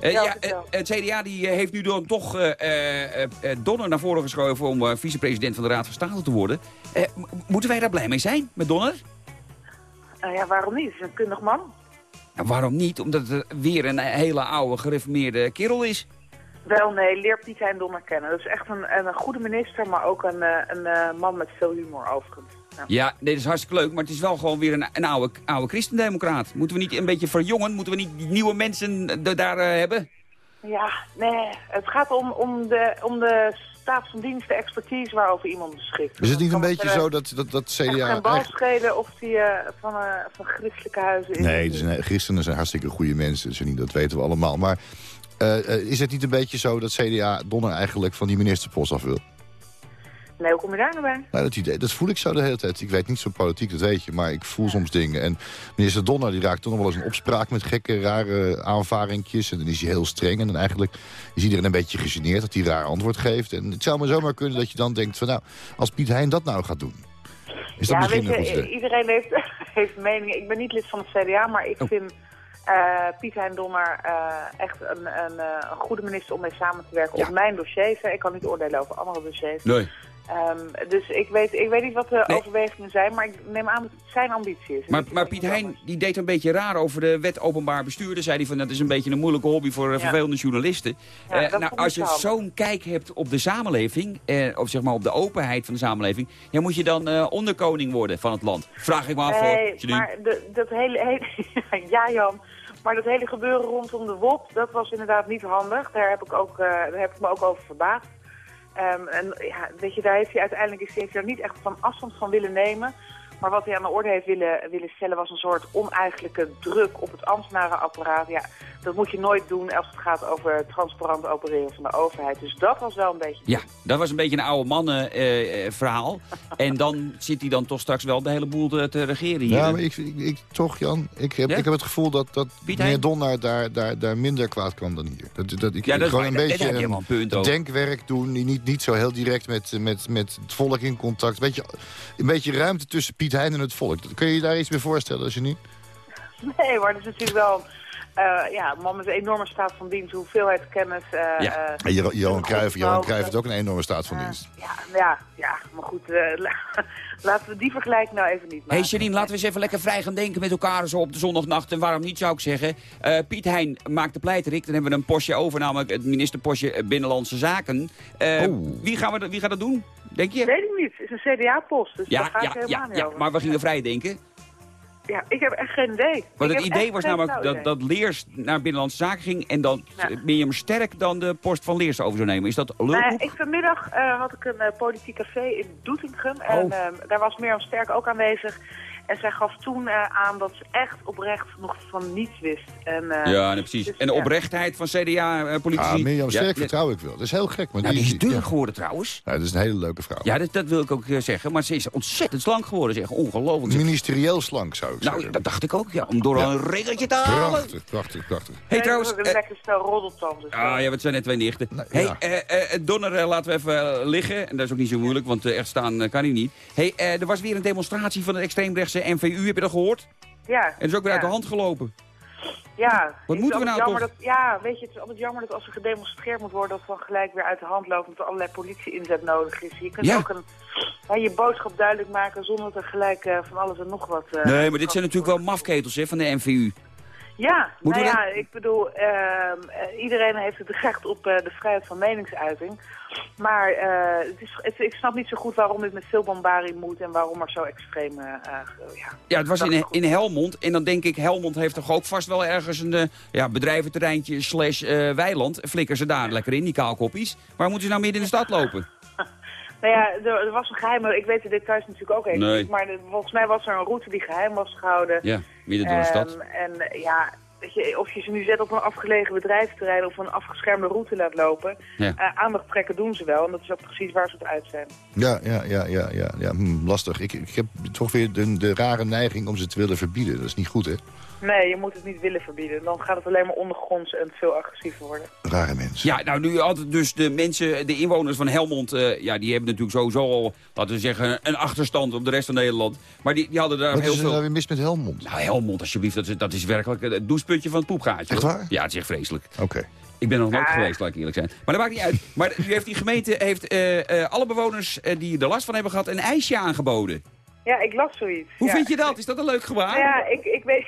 Eh, Ja, eh, het CDA die, eh, heeft nu dan toch Donner naar voren geschoven om vicepresident van de Raad van State te worden. Moeten wij daar blij mee zijn met Donner? Ja, waarom niet? Het is een kundig man. Nou, waarom niet? Omdat het weer een hele oude gereformeerde kerel is. Wel, nee, leer Piet Hein Donner kennen. Dat is echt een, een goede minister, maar ook een, een man met veel humor overigens. Ja. Ja, nee, dat is hartstikke leuk, maar het is wel gewoon weer een, een oude, oude christendemocraat. Moeten we niet een beetje verjongen? Moeten we niet nieuwe mensen eh, daar eh, hebben? Ja, nee, het gaat om, om, de, om de staat van dienst, de expertise waarover iemand beschikt. Is het niet een beetje zo dat, dat, CDA... geen bal schelen of die eh, van, eh, van christelijke huizen is? Nee, dus nee, christenen zijn hartstikke goede mensen. Dus niet, dat weten we allemaal. Maar eh, eh, is het niet een beetje zo dat CDA Donner eigenlijk van die ministerpost af wil? Nee, hoe kom je daar nou bij? Nou, dat idee, dat voel ik zo de hele tijd. Ik weet niet zo politiek, dat weet je, maar ik voel soms dingen. En minister Donner die raakt toch nog wel eens in opspraak met gekke, rare aanvaringjes. En dan is hij heel streng. En dan eigenlijk is iedereen een beetje gegeneerd dat hij raar antwoord geeft. En het zou maar zomaar kunnen dat je dan denkt van nou, als Piet Hein dat nou gaat doen. Is dat ja, misschien weet een je, goed idee? iedereen heeft, heeft meningen. Ik ben niet lid van het CDA, maar ik Oh. vind eh, Piet Hein Donner eh, echt een, een, eh, een goede minister om mee samen te werken Ja. op mijn dossiers. hè. Ik kan niet oordelen over andere dossiers. Nee. Ehm, dus ik weet, ik weet niet wat de Nee. overwegingen zijn, maar ik neem aan dat het zijn ambitie is. Maar, maar Piet Hein die deed een beetje raar over de wet openbaar bestuur. Dan zei hij van dat is een beetje een moeilijke hobby voor eh, Ja. vervelende journalisten. Ja, Eh, nou, als je zo'n kijk hebt op de samenleving, eh, of zeg maar op de openheid van de samenleving, ja, moet je dan onderkoning worden van het land. Vraag ik me af maar de, dat hele, hele ja Jan, maar dat hele gebeuren rondom de WOP, dat was inderdaad niet handig. Daar heb ik, ook, daar heb ik me ook over verbaasd. Ehm, en ja, weet je, daar heeft hij uiteindelijk is hij niet echt van afstand van willen nemen. Maar wat hij aan de orde heeft willen, willen stellen was een soort oneigenlijke druk op het ambtenarenapparaat. Ja, dat moet je nooit doen als het gaat over transparant opereren van de overheid. Dus dat was wel een beetje... Ja, dat was een beetje een oude mannen eh, eh, verhaal. en dan zit hij dan toch straks wel de hele boel te, te regeren hier. Ja, maar ik, ik, ik- toch Jan, ik heb, Ja? ik heb het gevoel dat, dat Piet meneer? Donner daar, daar, daar minder kwaad kan dan hier. Dat, dat, ik, Ja, dat is gewoon een beetje een denkwerk doen, die niet, niet zo heel direct met, met, met het volk in contact. Een beetje, een beetje ruimte tussen Piet Hein en het volk. Kun je je daar iets bij voorstellen als je niet? Nee, maar dat is natuurlijk wel eh, ja, een man met een enorme staat van dienst, hoeveelheid kennis. eh, Ja. eh, En Jo- Johan Cruijff, Johan Cruijff heeft ook een enorme staat van dienst. ja, ja, ja, maar goed, eh, la- laten we die vergelijking nou even niet Hé hey maken. Janine, laten we eens even lekker vrij gaan denken met elkaar zo op de zondagnacht. En waarom niet, zou ik zeggen. Eh, Piet Hein maakt de pleiterik. Dan hebben we een postje over, namelijk het ministerpostje Binnenlandse Zaken. Eh, Oh. wie, gaan we, wie gaat dat doen, denk je? Weet ik niet, het is een CDA-post, dus daar Ja, ga ik ja, helemaal ja, niet ja, over. maar we gingen vrij denken. Ja, ik heb echt geen idee. Want Ik het idee was namelijk dat, dat Leers naar Binnenlandse Zaken ging... en dan Ja. Mirjam Sterk dan de post van Leers over zou nemen. Is dat lulkoek? Nou ja, ik vanmiddag eh, had ik een eh, politiek café in Doetinchem. En Oh. daar was Mirjam Sterk ook aanwezig. En zij gaf toen eh, aan dat ze echt oprecht nog van niets wist. En, eh, Ja, nee, precies. dus, en de ja. oprechtheid van CDA-politici. Ah, Mirjam Sterk ja, vertrouw ik wel. Dat is heel gek. Maar Nou, die is dun ja. geworden trouwens. Ja, dat is een hele leuke vrouw. Ja, dat, dat wil ik ook eh, zeggen. Maar ze is ontzettend slank geworden, zeg. Ongelooflijk. Ministerieel slank zou ik Nou, zeggen. dat dacht ik ook, ja. Om door Ja. een ringeltje te halen. Prachtig, prachtig, prachtig. hey, trouwens... Een eh, lekker stel roddeltand. Dus, Ah ja, wat zijn net twee nichten. Nou, hey, ja. eh, eh, Donner eh, laten we even eh, liggen. En dat is ook niet zo moeilijk, want eh, echt staan eh, kan hij niet. hey, eh, er was weer een demonstratie van de extreemrechtse NVU. Heb je dat gehoord? ja, En is ook weer uit de hand gelopen. Ja, Wat moeten we nou toch? Dat, ja, weet je, het is altijd jammer dat als er gedemonstreerd moet worden... dat dan gelijk weer uit de hand loopt omdat er allerlei politie-inzet nodig is. Je kunt Ja. ook een, ja, je boodschap duidelijk maken zonder dat er gelijk eh, van alles en nog wat... eh, Nee, maar dit zijn natuurlijk wel mafketels hè, van de NVU. Ja, Moeten nou ja, ik bedoel, ehm, eh, iedereen heeft het recht op eh, de vrijheid van meningsuiting. Maar eh, het is, het- ik snap niet zo goed waarom dit met veel bombardie moet en waarom er zo extreem... ja. Ja, het was in, in Helmond. En dan denk ik, Helmond heeft toch ook vast wel ergens een ja, bedrijventerreintje slash weiland. Flikker ze daar lekker in, die kaalkoppies. Waar moeten ze nou midden in de stad lopen? Nou ja, er, er was een geheime, ik weet de details natuurlijk ook even Nee. niet, maar de- volgens mij was er een route die geheim was gehouden. Ja, midden door de stad. En eh, ja, weet je, of je ze nu zet op een afgelegen bedrijventerrein of een afgeschermde route laat lopen, Ja. eh, aandacht trekken doen ze wel. En dat is ook precies waar ze het uit zijn. Ja, ja, ja, ja, ja, ja. Hm, lastig. Ik, ik heb toch weer de, de rare neiging om ze te willen verbieden. Dat is niet goed, hè? Nee, je moet het niet willen verbieden. Dan gaat het alleen maar ondergronds en veel agressiever worden. Rare mensen. Ja, nou nu hadden dus de mensen, de inwoners van Helmond... eh, ja, die hebben natuurlijk sowieso al, laten we zeggen, een achterstand op de rest van Nederland. Maar die, die hadden daar Wat heel is er veel... nou weer mis met Helmond? Nou, Helmond, alsjeblieft, dat is, dat is werkelijk het doucheputje van het poepgaatje. Echt waar? Ja, het is echt vreselijk. Oké. Ik ben er nog nooit Ah. geweest, laat ik eerlijk zijn. Maar dat maakt niet uit. Maar nu heeft die gemeente heeft, eh, eh, alle bewoners die er last van hebben gehad... een ijsje aangeboden. Ja, ik las zoiets. Hoe ja. vind je dat? Is dat een leuk gebaar? Ja, ik, ik weet...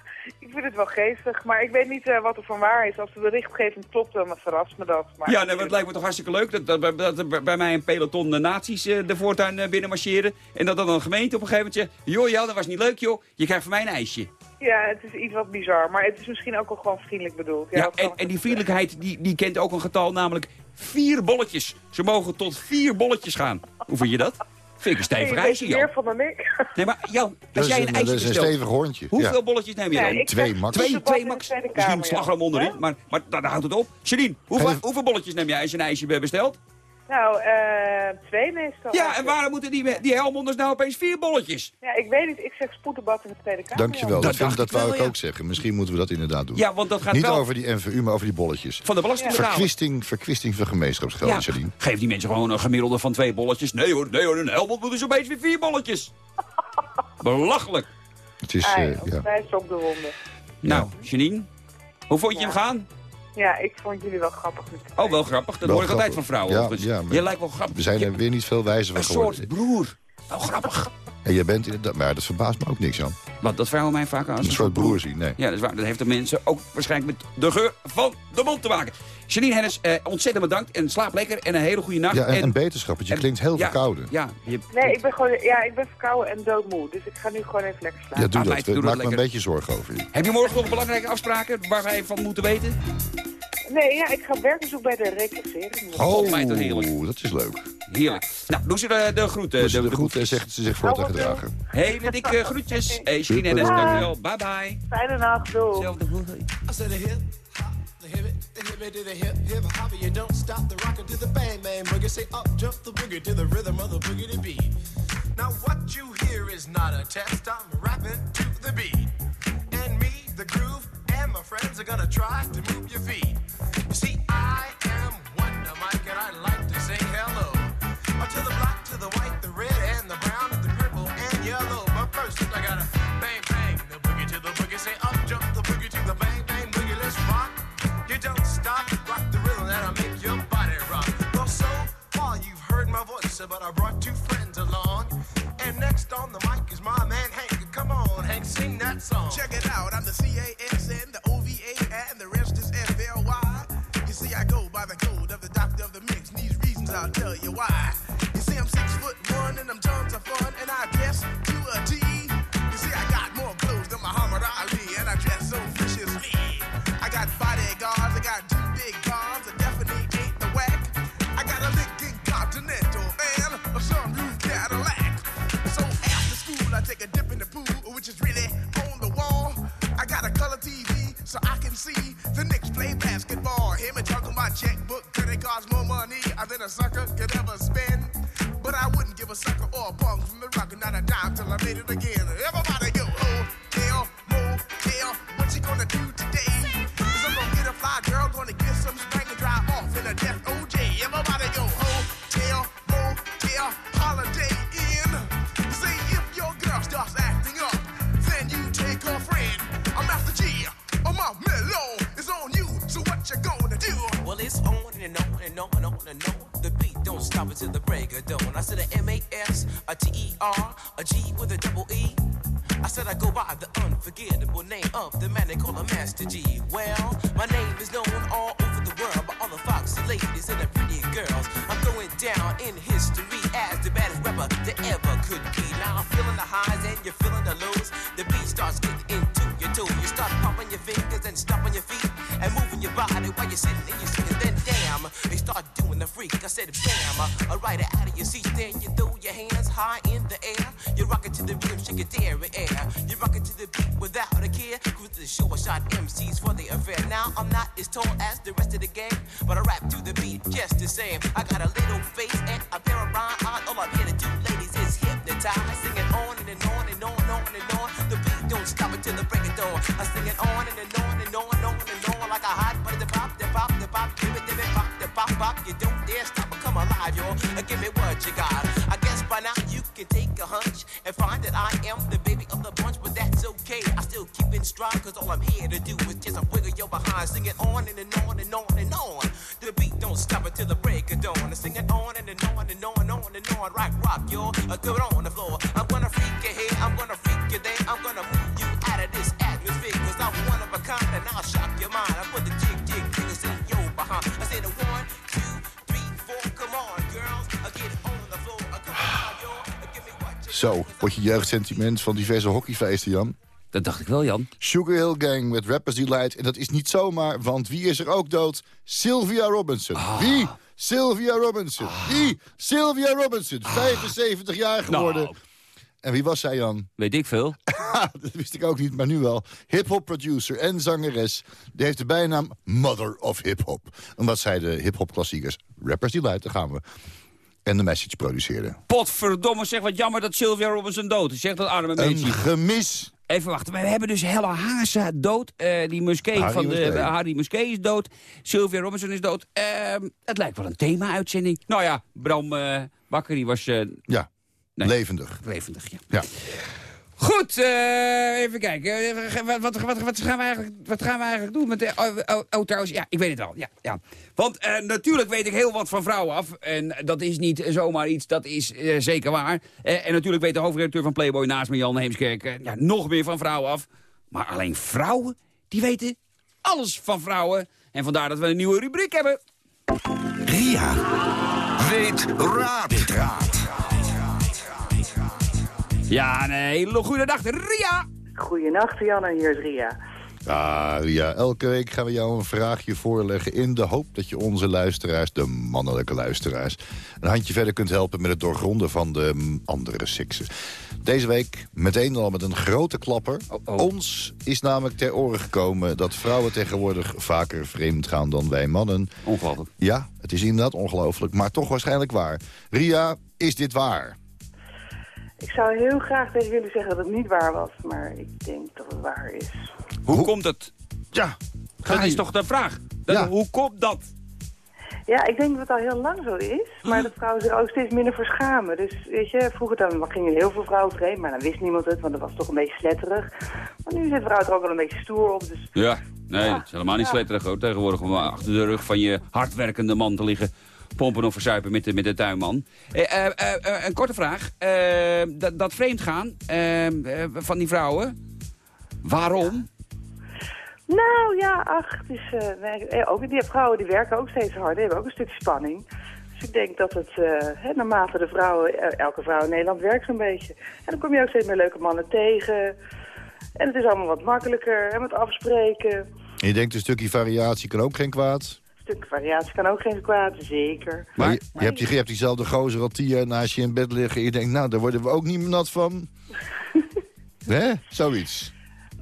ik vind het wel geestig, maar ik weet niet eh, wat er van waar is. Als de berichtgeving klopt, dan verrast me dat. Maar Ja, nee, maar het lijkt me toch hartstikke leuk dat, dat, dat er bij mij een peloton uh, nazi's uh, de voortuin uh, binnen marcheren. En dat dan een gemeente op een gegeven moment zegt... joh, ja, dat was niet leuk, joh. Je krijgt van mij een ijsje. Ja, het is iets wat bizar, maar het is misschien ook wel gewoon vriendelijk bedoeld. Ja, ja en, en, die vriendelijkheid die, die kent ook een getal, namelijk vier bolletjes. Ze mogen tot vier bolletjes gaan. Hoe vind je dat? Vind ik een stevig hey, ijsje, Jan. meer van dan ik. Nee, maar Jan, als jij een, een ijsje Dat is een bestelt, stevig hondje. hoeveel ja. bolletjes neem je dan? Twee, max. Twee, twee max. Misschien een slagroom onderin, ja. maar, maar daar houdt het op. Janine, hoeveel, hoeveel bolletjes neem jij als je een ijsje bestelt? Nou, eh twee meestal. Ja, en waarom moeten die, die Helmonders nou opeens vier bolletjes? Ja, ik weet niet. Ik zeg spoeddebat in de Tweede Kamer. Dankjewel. Dat Dat, dat ik wou wel, ik ja. ook zeggen. Misschien moeten we dat inderdaad doen. Ja, want dat gaat Niet wel over die NVU, maar over die bolletjes. van de belastingbetaler. Verkwisting, verkwisting van gemeenschapsgeld, Ja, Jadine. geef die mensen gewoon een gemiddelde van twee bolletjes. Nee hoor, nee hoor, in Helmond moeten ze opeens weer vier bolletjes. Belachelijk. Het is, Ah, ja, is op de ronde. Nou, Janine, hoe vond je Ja. hem gaan? Ja, ik vond jullie wel grappig. Oh, wel grappig. Dat Wel hoor ik altijd van vrouwen. Ja, maar Je lijkt wel grappig. We zijn er weer niet veel wijzer van een geworden. soort broer. Wel grappig. En jij bent inderdaad... Maar dat verbaast me ook niks, Jan. Want dat vrouwen mij vaak aan als Een soort broer zien, nee. Ja, dat is waar. Dat heeft de mensen ook waarschijnlijk met de geur van de mond te maken. Janine Hennis, eh, ontzettend bedankt. En slaap lekker. En een hele goede nacht. Ja, en, en beterschap, want je en- klinkt heel ja, verkouden. Ja, je, Nee, ik ben, gewoon, ja, ik ben verkouden en doodmoe. Dus ik ga nu gewoon even lekker slapen. Ja, doe Ah, dat. meid, doe Ik dat maak me een beetje zorgen over je. Heb je morgen nog belangrijke afspraken waar wij van moeten weten? Nee, ja, ik ga werkbezoek bij de reclassering. Oh, dat is leuk. Heerlijk. Nou, doe ze de, de groeten. Dus de, de de groet en zegt ze zich voor te gedragen. Hele dikke groetjes. Hey, Hennis, Bye. dankjewel. Bye bye. Fijne nacht, doei. Zelfde groeten. Hip hop. You don't stop the rocker to the bang bang boogie. Say up jump the boogie to the rhythm of the boogie to beat. Now what you hear is not a test. I'm rapping to the beat, and me, the groove, and my friends are gonna try to move your feet. You see, I but I brought two friends along. And next on the mic is my man Hank. Come on, Hank, sing that song. Check it out, I'm the C-A-S-N, the O-V-A, a sucker could ever spend. But I wouldn't give a sucker or a punk from the rock, not a dime till I made it again. Everybody they call a Master G. Well, my name Jeugdsentiment van diverse hockeyfeesten, Jan. Dat dacht ik wel, Jan. Sugar Hill Gang met Rappers Delight. En dat is niet zomaar, want wie is er ook dood? Sylvia Robinson. Wie? Sylvia Robinson. Wie? Sylvia Robinson. 75 jaar geworden. Nou. En wie was zij, Jan? Weet ik veel. dat wist ik ook niet, maar nu wel. Hip-hop producer en zangeres. Die heeft de bijnaam Mother of Hip-hop. Omdat zij de hip-hop klassiekers Rappers Delight, daar gaan we. En de message produceerde. Potverdomme, zeg wat jammer dat Sylvia Robinson dood is. Zeg dat arme Een mensen. gemis. Even wachten, we hebben dus Hella Haase dood. Eh, die Harry van de, Musquet. Harry is dood. Sylvia Robinson is dood. Ehm, het lijkt wel een thema-uitzending. Nou ja, Bram eh Bakker die was eh, Ja, Nee. levendig. levendig. Ja. Ja. Goed, eh, even kijken. Eh, Wat, wat, wat, wat, gaan we eigenlijk, wat gaan we eigenlijk doen met de... Oh, oh, oh, trouwens, ja, ik weet het al. Ja, ja. Want eh, natuurlijk weet ik heel wat van vrouwen af. En dat is niet zomaar iets, dat is eh, zeker waar. Eh, en natuurlijk weet de hoofdredacteur van Playboy naast me, Jan Heemskerk... ja, nog meer van vrouwen af. Maar alleen vrouwen, die weten alles van vrouwen. En vandaar dat we een nieuwe rubriek hebben. Ria. Weet raad. Weet raad. Ja, een hele goede dag, Ria! Goedenacht, Jan, en hier is Ria. Ah, Ria, elke week gaan we jou een vraagje voorleggen... in de hoop dat je onze luisteraars, de mannelijke luisteraars... een handje verder kunt helpen met het doorgronden van de andere seksen. Deze week meteen al met een grote klapper. Oh, oh. Ons is namelijk ter oren gekomen dat vrouwen tegenwoordig vaker vreemd gaan dan wij mannen. Ongelooflijk. Ja, het is inderdaad ongelooflijk, maar toch waarschijnlijk waar. Ria, is dit waar? Ik zou heel graag tegen jullie zeggen dat het niet waar was, maar ik denk dat het waar is. Hoe, Hoe- komt het? Ja, Dat is toch de vraag? Dat- Ja. Hoe komt dat? Ja, ik denk dat het al heel lang zo is, maar dat vrouwen zich ook steeds minder voor schamen. Dus weet je, vroeger dan gingen heel veel vrouwen vreemd, maar dan wist niemand het, want dat was toch een beetje sletterig. Maar nu zit vrouwen er ook wel een beetje stoer op, dus Ja, nee, Ja. het is helemaal niet Ja. sletterig hoor. Tegenwoordig om achter de rug van je hardwerkende man te liggen. Pompen of verzuipen met de, met de tuinman. Eh, eh, eh, een korte vraag. Dat, dat vreemdgaan van die vrouwen. Waarom? Nou ja, ach, het is, eh, nee, ook, die vrouwen die werken ook steeds harder, die hebben ook een stukje spanning. Dus ik denk dat het, eh, hè, naarmate de vrouwen, elke vrouw in Nederland werkt zo'n beetje. En dan kom je ook steeds meer leuke mannen tegen. En het is allemaal wat makkelijker, en met afspreken. En je denkt een stukje variatie kan ook geen kwaad. Een stuk variatie kan ook geen kwaad, zeker. Maar je, je hebt, die, je hebt diezelfde gozer al tien jaar naast je in bed liggen... en je denkt, nou, daar worden we ook niet meer nat van. Hè? Zoiets.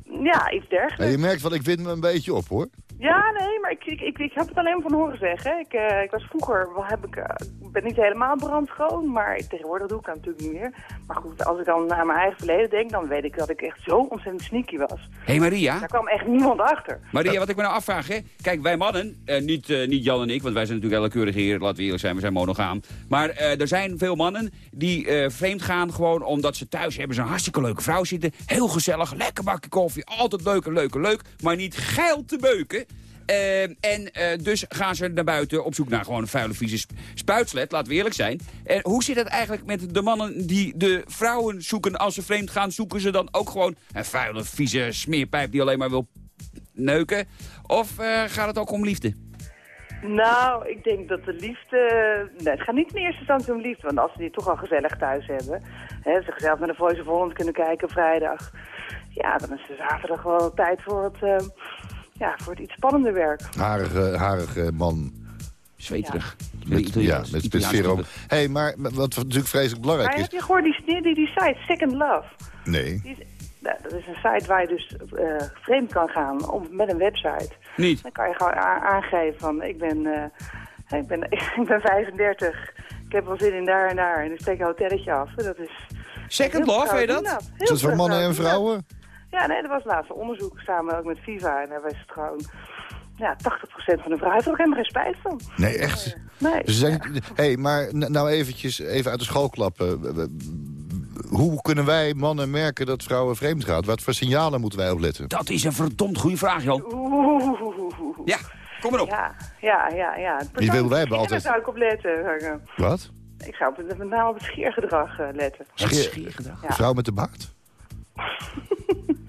Ja, iets En dergelijks. je merkt wel, ik wind me een beetje op, hoor. Ja, nee, maar ik, ik, ik, ik heb het alleen maar van horen zeggen. Ik, eh, ik was vroeger, wel heb ik, eh, ik ben niet helemaal brandschoon, maar tegenwoordig doe ik dat natuurlijk niet meer. Maar goed, als ik dan naar mijn eigen verleden denk, dan weet ik dat ik echt zo ontzettend sneaky was. Hé hey Maria. Daar kwam echt niemand achter. Maria, wat ik me nou afvraag, hè. Kijk, wij mannen, eh, niet, niet Jan en ik, want wij zijn natuurlijk keurige heren, laten we eerlijk zijn, we zijn monogaam. Maar er zijn veel mannen die vreemd gaan gewoon omdat ze thuis hebben ze een hartstikke leuke vrouw zitten. Heel gezellig, lekker bakje koffie, altijd leuk en leuk en leuk, maar niet geil te beuken. Eh, en eh, dus gaan ze naar buiten op zoek naar gewoon een vuile, vieze sp- spuitslet. Laten we eerlijk zijn. En hoe zit het eigenlijk met de mannen die de vrouwen zoeken als ze vreemd gaan? Zoeken ze dan ook gewoon een vuile, vieze smeerpijp die alleen maar wil neuken? Of eh, gaat het ook om liefde? Nou, ik denk dat de liefde... Nee, het gaat niet in eerste instantie om liefde. Want als ze die toch al gezellig thuis hebben... Hè, ze gezellig naar de Voice of kunnen kijken vrijdag... Ja, dan is de zaterdag wel tijd voor het, eh, ja, voor het iets spannender werk. Harige, harige man. Zweterig. Met, ja, met, met sfeer Hé, hey, maar wat natuurlijk vreselijk belangrijk Maar is... heb je gehoord die, die, die site, Second Love? Nee. Die is, nou, dat is een site waar je dus eh, vreemd kan gaan om, met een website. Niet? Dan kan je gewoon aangeven van ik ben, eh, ik, ben, ik ben 35, ik heb wel zin in daar en daar. En dan steek je een hotelletje af. Dat is Second love, weet je dat? doen Is dat voor mannen en vrouwen? Ja, nee, dat was laatst een onderzoek samen ook met Viva. En daar was het gewoon, ja, 80% van de vrouwen heeft er ook helemaal geen spijt van. Nee, echt? Nee. Dus ze zijn niet- hey, maar nou eventjes even uit de school klappen. Hoe kunnen wij mannen merken dat vrouwen vreemd gaan? Wat voor signalen moeten wij opletten? Dat is een verdomd goede vraag, Jan. Oeh. Ja, kom maar op. Ja, ja, ja. ja. Die willen wij hebben Daar altijd- zou ik op letten. eh. Wat? Ik zou op- met name op het scheergedrag eh, letten. Scheer- Ja. Vrouw met de baard?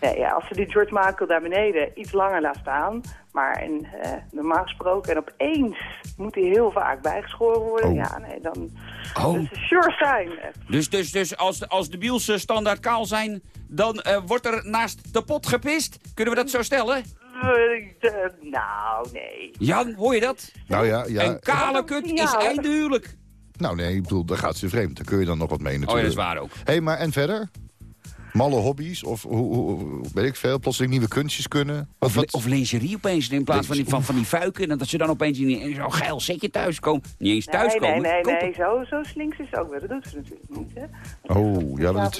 Nee, ja, als ze die George Michael daar beneden iets langer laat staan... maar in, eh, normaal gesproken en opeens moet hij heel vaak bijgeschoren worden... Oh. ja, nee, dan... Oh. Dat is een sure sign. Dus, dus, dus als, de- als de biels standaard kaal zijn, dan eh, wordt er naast de pot gepist? Kunnen we dat zo stellen? Eh, nou, nee. Jan, hoor je dat? Nou ja, ja. Een kale kut is Ja. einde huwelijk. Nou nee, ik bedoel, daar gaat ze vreemd. Daar kun je dan nog wat mee natuurlijk. Oh ja, dat is waar ook. Hé, hey, maar en verder? Malle hobby's? Of hoe, hoe, weet ik veel, plotseling nieuwe kunstjes kunnen? Of, of lingerie opeens, in plaats van die, van, van die fuiken. En dat ze dan opeens in, zo'n geil setje thuiskomen. Niet eens Nee, thuiskomen. nee, nee, kopen. nee, zo, zo slinks is het ook weer. Dat doet ze natuurlijk niet, hè. Oh, ja, dat,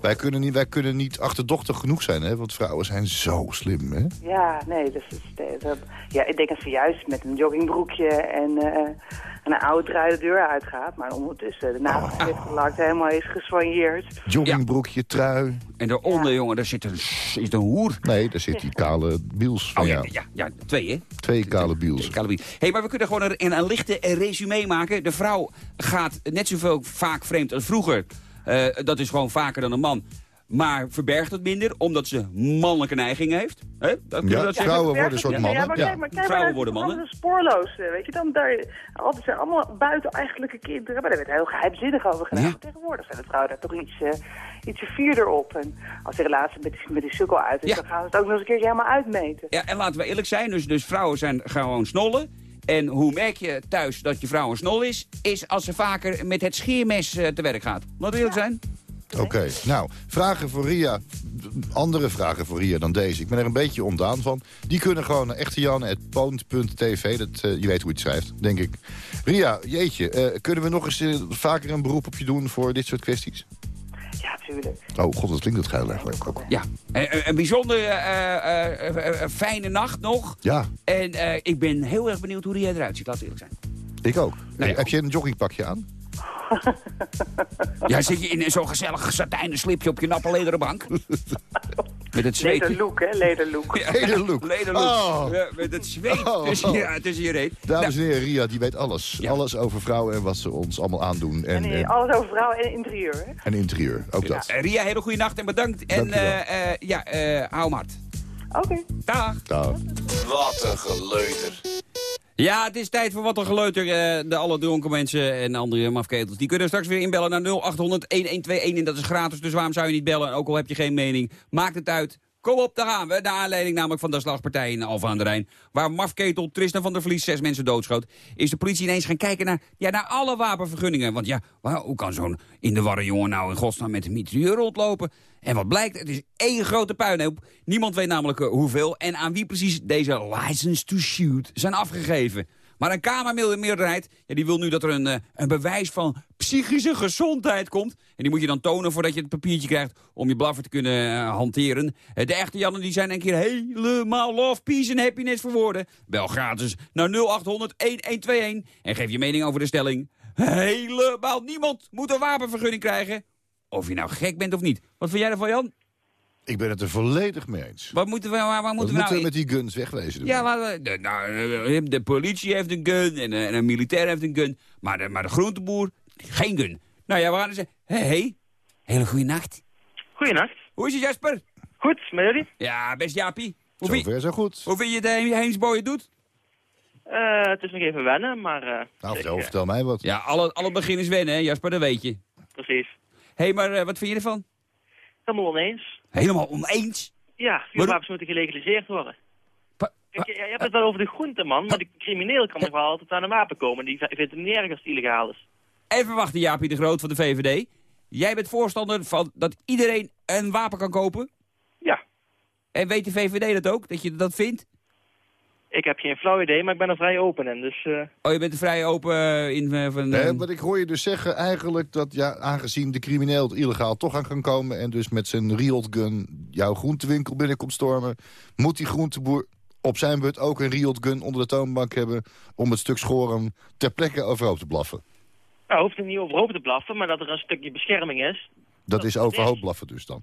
wij, kunnen niet, wij kunnen niet achterdochtig genoeg zijn, hè? Want vrouwen zijn zo slim, hè? Ja, nee, dus, dat, ja, ik denk dat ze juist met een joggingbroekje en een oude trui de deur uitgaat. Maar ondertussen de nagels heeft gelakt, helemaal is geswanjeerd. Joggingbroekje, trui. En daaronder, jongen, daar zit een, zit een hoer. Nee, daar zit die kale biels van Oh ja, jou. ja, ja, twee hè? Twee kale biels. Hé, hey, maar we kunnen gewoon een, een lichte resume maken. De vrouw gaat net zoveel vaak vreemd als vroeger. Eh, dat is gewoon vaker dan een man. Maar verbergt het minder, omdat ze mannelijke neigingen heeft. Hè? Dat Ja, dat zeggen? vrouwen worden een soort Ja, mannen. maar Ja. kijk, maar kijk Vrouwen worden mannen. Dat is spoorloos, eh, weet je dan. Daar, altijd zijn allemaal buiten eigenlijke kinderen. Maar daar werd heel geheimzinnig over gedaan. Ja. Tegenwoordig zijn de vrouwen daar toch iets, eh iets vierder op. En als de relatie met, die- met die sukkel uit is, Ja. dan gaan ze het ook nog eens een keertje helemaal uitmeten. Ja, en laten we eerlijk zijn, dus, dus vrouwen zijn gewoon snollen. En hoe merk je thuis dat je vrouw een snol is? Is als ze vaker met het scheermes eh, te werk gaat. Laten we eerlijk zijn. Oké, nou, vragen voor Ria. Andere vragen voor Ria dan deze. Ik ben er een beetje ontdaan van. Die kunnen gewoon naar echtejan.poont.tv. Dat, eh, je weet hoe je het schrijft, denk ik. Ria, jeetje, eh, kunnen we nog eens eh, vaker een beroep op je doen voor dit soort kwesties? Ja, tuurlijk. Oh god, dat klinkt het geil eigenlijk ook. Ja, een, een- een bijzonder eh, eh, eh, eh, fijne nacht nog. Ja, En eh, ik ben heel erg benieuwd hoe die eruit ziet, we eerlijk zijn. ik ook. Nee, Heb je een joggingpakje aan? Ja, zit je in zo'n gezellig satijnen slipje op je nappe lederen bank? Met het zweet. Lederlook, hè, lederlook. Ja, Lederlook. Lederlook. Oh. Ja, met het zweet Oh, tussen, oh. je, tussen je reet. Dames Nou, en heren, Ria die weet alles. Ja. Alles over vrouwen en wat ze ons allemaal aandoen. En, En eh, en, alles over vrouwen en interieur, hè. en interieur, ook dat. eh, Ria, hele goede nacht en bedankt. En eh, eh, ja, eh, hou hem hard. Oké. Dag. Dag. Wat een geleuter. Ja, het is tijd voor wat een geleuter. eh, de alle dronken mensen en andere mafketels. Die kunnen straks weer inbellen naar 0800-1121. En dat is gratis, dus waarom zou je niet bellen? Ook al heb je geen mening. Maakt het uit. Kom op, daar gaan we. De aanleiding namelijk van de slagpartij in Alfa aan de Rijn. Waar mafketel Tristan van der Vlies zes mensen doodschoot. Is de politie ineens gaan kijken naar, ja, naar alle wapenvergunningen. Want ja, waar- hoe kan zo'n in de warre jongen nou in godsnaam met een mitrailleur rondlopen? En wat blijkt, het is één grote puinhoop. Niemand weet namelijk eh, hoeveel en aan wie precies deze license to shoot zijn afgegeven. Maar een Kamermeerderheid ja, die wil nu dat er een, eh, een bewijs van psychische gezondheid komt. En die moet je dan tonen voordat je het papiertje krijgt om je blaffer te kunnen eh, hanteren. Eh, de echte Jannen die zijn een keer helemaal love, peace en happiness voor woorden. Bel gratis naar 0800-1121 en geef je mening over de stelling. Helemaal niemand moet een wapenvergunning krijgen. Of je nou gek bent of niet. Wat vind jij ervan, Jan? Ik ben het er volledig mee eens. Wat moeten we, waar, waar We moeten we moeten nou... met die guns wegwezen. Ja, laten we, de, nou, eh, de politie heeft een gun en, eh, en een militair heeft een gun. Maar de, maar de groenteboer, geen gun. Nou ja, we gaan eens... Hé, hey, hele goede nacht. Goeienacht. Hoe is het, Jasper? Goed, met jullie? Ja, best Jaapie. Hoe Zover zo goed. hoe vind je het eh, Heemsboy het doet? Eh, het is nog even wennen, maar... eh, Nou, vertel, eh, vertel mij wat. Ja, alle, alle begin is wennen, hè, Jasper, dat weet je. Precies. Hé, hey, maar eh, wat vind je ervan? Helemaal oneens. Helemaal oneens? Ja, vuurwapens moeten gelegaliseerd worden. Pa- Kijk, je, je hebt het wel over de groenteman, maar de crimineel kan nog wel altijd aan een wapen komen. Die vindt het het illegaal is. Even wachten, Jaapie de Groot van de VVD. Jij bent voorstander van dat iedereen een wapen kan kopen? Ja. En weet de VVD dat ook, dat je dat vindt? Ik heb geen flauw idee, maar ik ben er vrij open in. Dus eh, Oh, je bent er vrij open eh, in eh, van... Nee, wat ik hoor je dus zeggen eigenlijk dat ja, aangezien de crimineel het illegaal toch aan kan komen... en dus met zijn Riot gun jouw groentewinkel binnenkomt stormen... moet die groenteboer op zijn beurt ook een Riot gun onder de toonbank hebben... om het stuk schoren ter plekke overhoop te blaffen. nou, hoeft er niet overhoop te blaffen, maar dat er een stukje bescherming is. Dat is overhoop blaffen dus dan.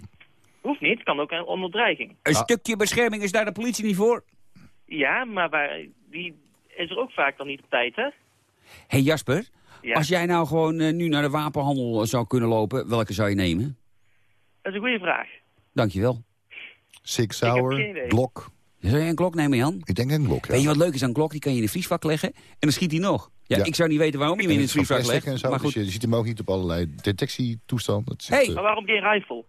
Hoeft niet, kan ook een- onder dreiging. Een stukje bescherming is daar de politie niet voor? Ja, maar waar, die is er ook vaak dan niet op tijd, hè? Hé hey Jasper, Ja. als jij nou gewoon eh, nu naar de wapenhandel eh, zou kunnen lopen, welke zou je nemen? Dat is een goede vraag. Dankjewel. Six idee. Glock. Zou jij een klok nemen, Jan? Ik denk een Glock, ja. Weet je wat leuk is aan een klok? Die kan je in een vriesvak leggen en dan schiet hij nog. Ja, Ja. ik zou niet weten waarom je hem in het vriesvak legt. en zo, Maar dus goed, je, je ziet hem ook niet op allerlei detectietoestanden. Dat, zit, Hey. eh, Maar waarom geen rifle?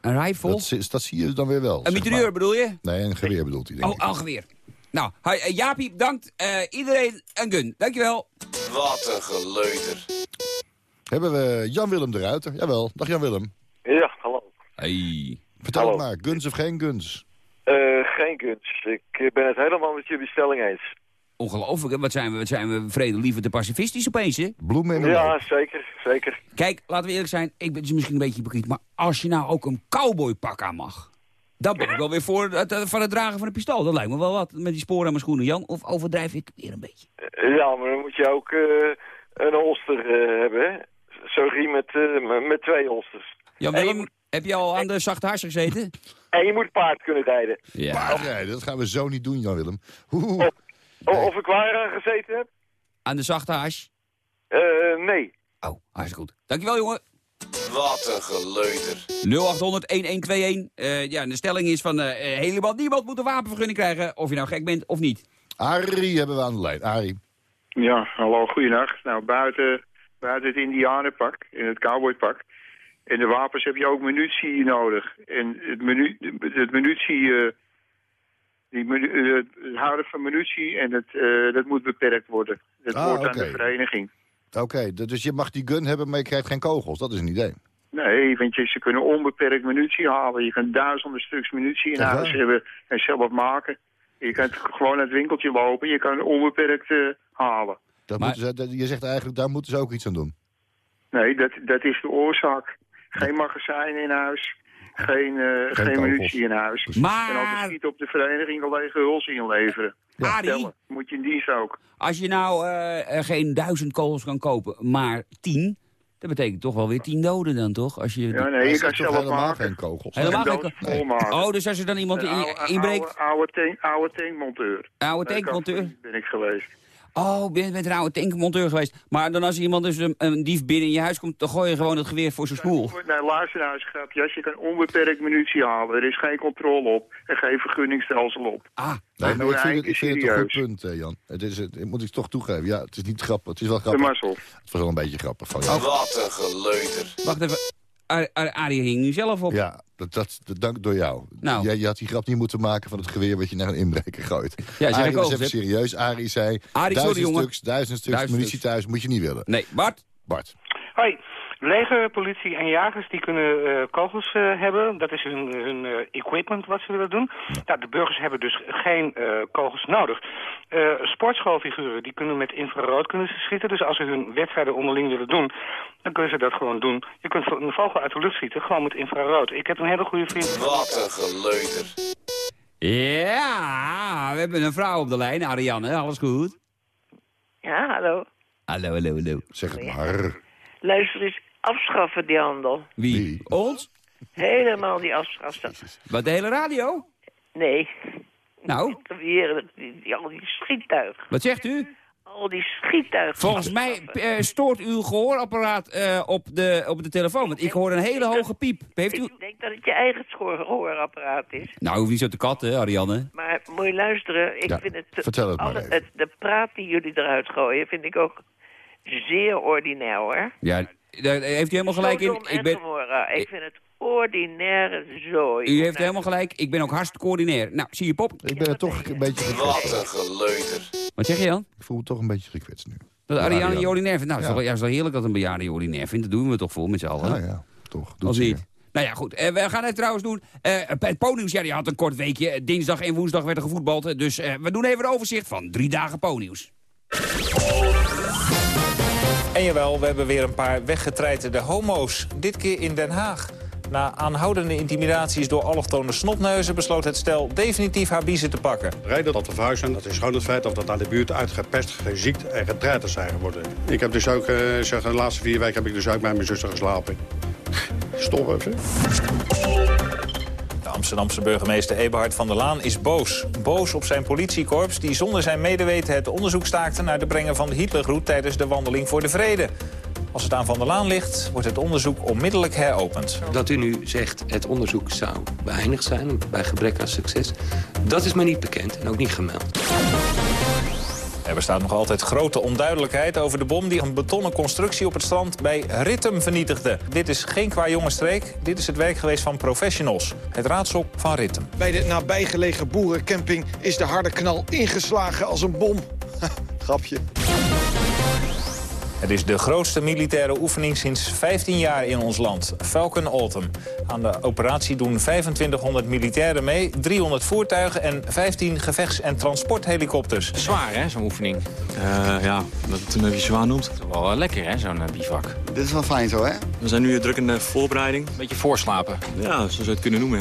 Een rifle? dat, zie je dan weer wel. Een mitrailleur bedoel je? Nee, een geweer bedoelt hij, denk Oh, ik. een geweer. Nou, hi, eh, Jaapie, bedankt. Eh, iedereen een gun. Dankjewel. Wat een geleuter. Hebben we Jan-Willem de Ruiter? Jawel, dag Jan-Willem. Ja, hallo. Hey. Vertel Hallo. het maar, guns of geen guns? Eh, geen kunst. Ik ben het helemaal met jullie stelling eens. Ongelooflijk, hè? Wat zijn we, wat zijn we vredelievend en pacifistisch opeens, hè? Bloemen in de Ja, loop. zeker, zeker. Kijk, laten we eerlijk zijn, ik ben dus misschien een beetje hypocriet, maar als je nou ook een cowboypak aan mag, dan ben ik wel weer voor het, eh, van het dragen van een pistool. Dat lijkt me wel wat, met die sporen aan mijn schoenen, Jan. Of overdrijf ik weer een beetje? Eh, ja, maar dan moet je ook eh, een holster hebben, hè? Zo'n riem met, met- twee holsters. Jan Willem, heb je al aan de zachte hars gezeten? En je moet paard kunnen rijden. Ja. Paardrijden, dat gaan we zo niet doen, Jan-Willem. Hoe? O- Of ik waar aan gezeten heb? Aan de zachte hars? Eh, nee. Oh, hartstikke goed. Dankjewel, jongen. Wat een geleuter. 0800-1121. Eh, ja, de stelling is van eh, eh, helemaal niemand moet een wapenvergunning krijgen, of je nou gek bent of niet. Arie hebben we aan de lijn. Arie. Ja, hallo, goeienacht. Nou, buiten, buiten het indianenpak, in het cowboypak, in de wapens heb je ook munitie nodig. En het, menu, het munitie, eh, die eh, het houden van munitie, en het, eh, dat moet beperkt worden. Dat Ah, wordt aan oké. de vereniging. Oké, dus je mag die gun hebben, maar je krijgt geen kogels. Dat is een idee. Nee, want je, ze kunnen onbeperkt munitie halen. Je kunt duizenden stuks munitie in huis hebben en zelf maken. Je kunt gewoon naar het winkeltje lopen. Je kan onbeperkt eh, halen. Dat Maar- moeten ze, dat- je zegt eigenlijk, daar moeten ze ook iets aan doen. Nee, dat, dat is de oorzaak. Geen magazijn in huis. Geen, eh, geen, kogels. munitie in huis. En als Maar, het niet op de vereniging een lege huls inleveren. Arie, Tellen. Moet je in dienst ook. als je nou eh, er geen duizend kogels kan kopen, maar tien, dat betekent toch wel weer tien doden dan, toch? Als je Ja, nee, je kan zelf helemaal maken. geen kogels. Helemaal En geen dood ko- volmaken. Oh, dus als er dan iemand in, inbreekt, Oude, oude, tank, oude tankmonteur. oude Nee, tankmonteur. Ben ik geweest. Oh, ben je met een oude tankmonteur geweest. Maar dan als iemand dus een, een dief binnen in je huis komt, dan gooi je gewoon het geweer voor zijn smoel. Nee, luister nou eens, grapje. Als je kan onbeperkt munitie halen. Er is geen controle op. En geen vergunningsstelsel op. Ah, Nee, Dat maar ik vind, het, ik vind het een goed serieus. punt, eh, Jan. Het is, het, moet ik toch toegeven. Ja, het is niet grappig. Het is wel De grappig. mazzel. Het was wel een beetje grappig van jou. Wat een geleuter. wacht even. Ar- Ar- Arie hing nu zelf op. Ja, dat, dat, dat dank door jou. Nou. Jij, je had die grap niet moeten maken van het geweer wat je naar een inbreker gooit. zeg Arie ik was ook, even serieus. Arie zei, Arie, sorry, duizend jongen. stuks, duizend stuks Duizend munitie stuks. thuis moet je niet willen. Nee, Bart? Bart. Hoi. Leger, politie en jagers die kunnen eh, kogels eh, hebben. Dat is hun, hun eh, equipment wat ze willen doen. Nou, de burgers hebben dus geen eh, kogels nodig. Eh, sportschoolfiguren die kunnen met infrarood kunnen ze schieten. Dus als ze hun wedstrijden onderling willen doen, dan kunnen ze dat gewoon doen. Je kunt een vogel uit de lucht schieten, gewoon met infrarood. Ik heb een hele goede vriend. Wat een geleuter. Ja, we hebben een vrouw op de lijn, Ariane. Alles goed? Ja, hallo. Hallo, hallo, hallo. Zeg het maar. Luister eens, afschaffen die handel. Wie? Ons? Helemaal die afschaffen. Wat, de hele radio? Nee. Nou? Weer, die, die, al die schiettuigen. Wat zegt u? Al die schiettuigen. Volgens mij eh, stoort uw gehoorapparaat eh, op, de, op de telefoon. Want ik hoor een hele hoge piep. Heeft u... Ik denk dat het je eigen schoor- gehoorapparaat is. Nou, hoef niet zo te katten, Ariane. Maar moet je luisteren, ik Ja, vind het... vertel het maar alle- even. het- De praat die jullie eruit gooien, vind ik ook zeer ordinair, hoor. Ja, daar heeft u helemaal gelijk Zo in. Ik en ben. Ik vind het ordinaire zooi. u heeft helemaal gelijk. Ik ben ook hartstikke ordinair. Nou, zie je pop. Ik ben er toch een beetje gekwetst. Wat een geleuter. Wat zeg je dan? Ik voel me toch een beetje gekwetst nu. Dat Ariane je ordinair vindt. Nou, het is juist wel heerlijk dat een bejaarde je ordinair vindt. Dat doen we toch voor met z'n allen. Ja, ja, toch. Zeer. niet? Nou ja, goed. Eh, we gaan het trouwens doen. Eh het Ponieuws, ja, die had een kort weekje. Dinsdag en woensdag werd er gevoetbald. Dus eh, we doen even een overzicht van drie dagen Ponieuws. En jawel, we hebben weer een paar weggetreiterde homo's. Dit keer in Den Haag. Na aanhoudende intimidaties door allochtone snotneuzen... besloot het stel definitief haar biezen te pakken. Reden tot de verhuizen, dat is gewoon het feit dat dat aan de buurt uitgepest, geziekt en getreiterd zijn geworden. Ik heb dus ook, eh, zeg, de laatste vier weken heb ik dus ook met mijn zuster geslapen. Stop even. Amsterdamse burgemeester Eberhard van der Laan is boos. Boos op zijn politiekorps die zonder zijn medeweten het onderzoek staakte... naar de brengen van de Hitlergroet tijdens de wandeling voor de vrede. Als het aan Van der Laan ligt, wordt het onderzoek onmiddellijk heropend. Dat u nu zegt het onderzoek zou beëindigd zijn bij gebrek aan succes... dat is mij niet bekend en ook niet gemeld. Er bestaat nog altijd grote onduidelijkheid over de bom... die een betonnen constructie op het strand bij Rittem vernietigde. Dit is geen qua jongenstreek, dit is het werk geweest van professionals. Het raadsel van Rittem. Bij de nabijgelegen boerencamping is de harde knal ingeslagen als een bom. Grapje. Het is de grootste militaire oefening sinds 15 jaar in ons land. Falcon Autumn. Aan de operatie doen 2500 militairen mee, 300 voertuigen en 15 gevechts- en transporthelikopters. Zwaar, hè, zo'n oefening. Eh, ja, dat het een beetje zwaar noemt. Wel eh, lekker, hè, zo'n eh, bivak. Dit is wel fijn zo, hè? We zijn nu druk in de voorbereiding. Een beetje voorslapen. Ja, zo zou je het kunnen noemen.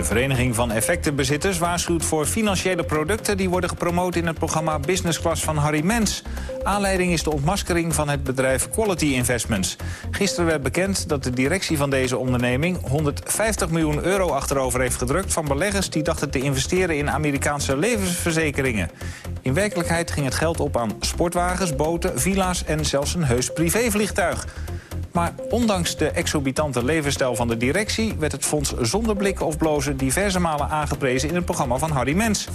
De Vereniging van Effectenbezitters waarschuwt voor financiële producten... die worden gepromoot in het programma Business Class van Harry Mens. Aanleiding is de ontmaskering van het bedrijf Quality Investments. Gisteren werd bekend dat de directie van deze onderneming... 150 miljoen euro achterover heeft gedrukt van beleggers... die dachten te investeren in Amerikaanse levensverzekeringen. In werkelijkheid ging het geld op aan sportwagens, boten, villa's... en zelfs een heus privévliegtuig. Maar ondanks de exorbitante levensstijl van de directie... werd het fonds zonder blikken of blozen diverse malen aangeprezen... in het programma van Harry Mens.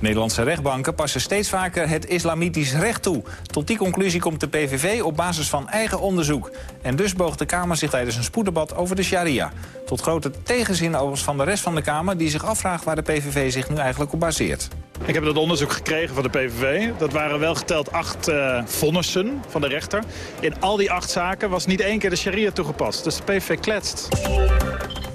Nederlandse rechtbanken passen steeds vaker het islamitisch recht toe. Tot die conclusie komt de PVV op basis van eigen onderzoek. En dus boog de Kamer zich tijdens een spoeddebat over de sharia. Tot grote tegenzin overigens van de rest van de Kamer... die zich afvraagt waar de PVV zich nu eigenlijk op baseert. Ik heb dat onderzoek gekregen van de PVV. Dat waren wel geteld acht eh, vonnissen van de rechter. In al die acht zaken was niet één keer de sharia toegepast. Dus de PVV kletst.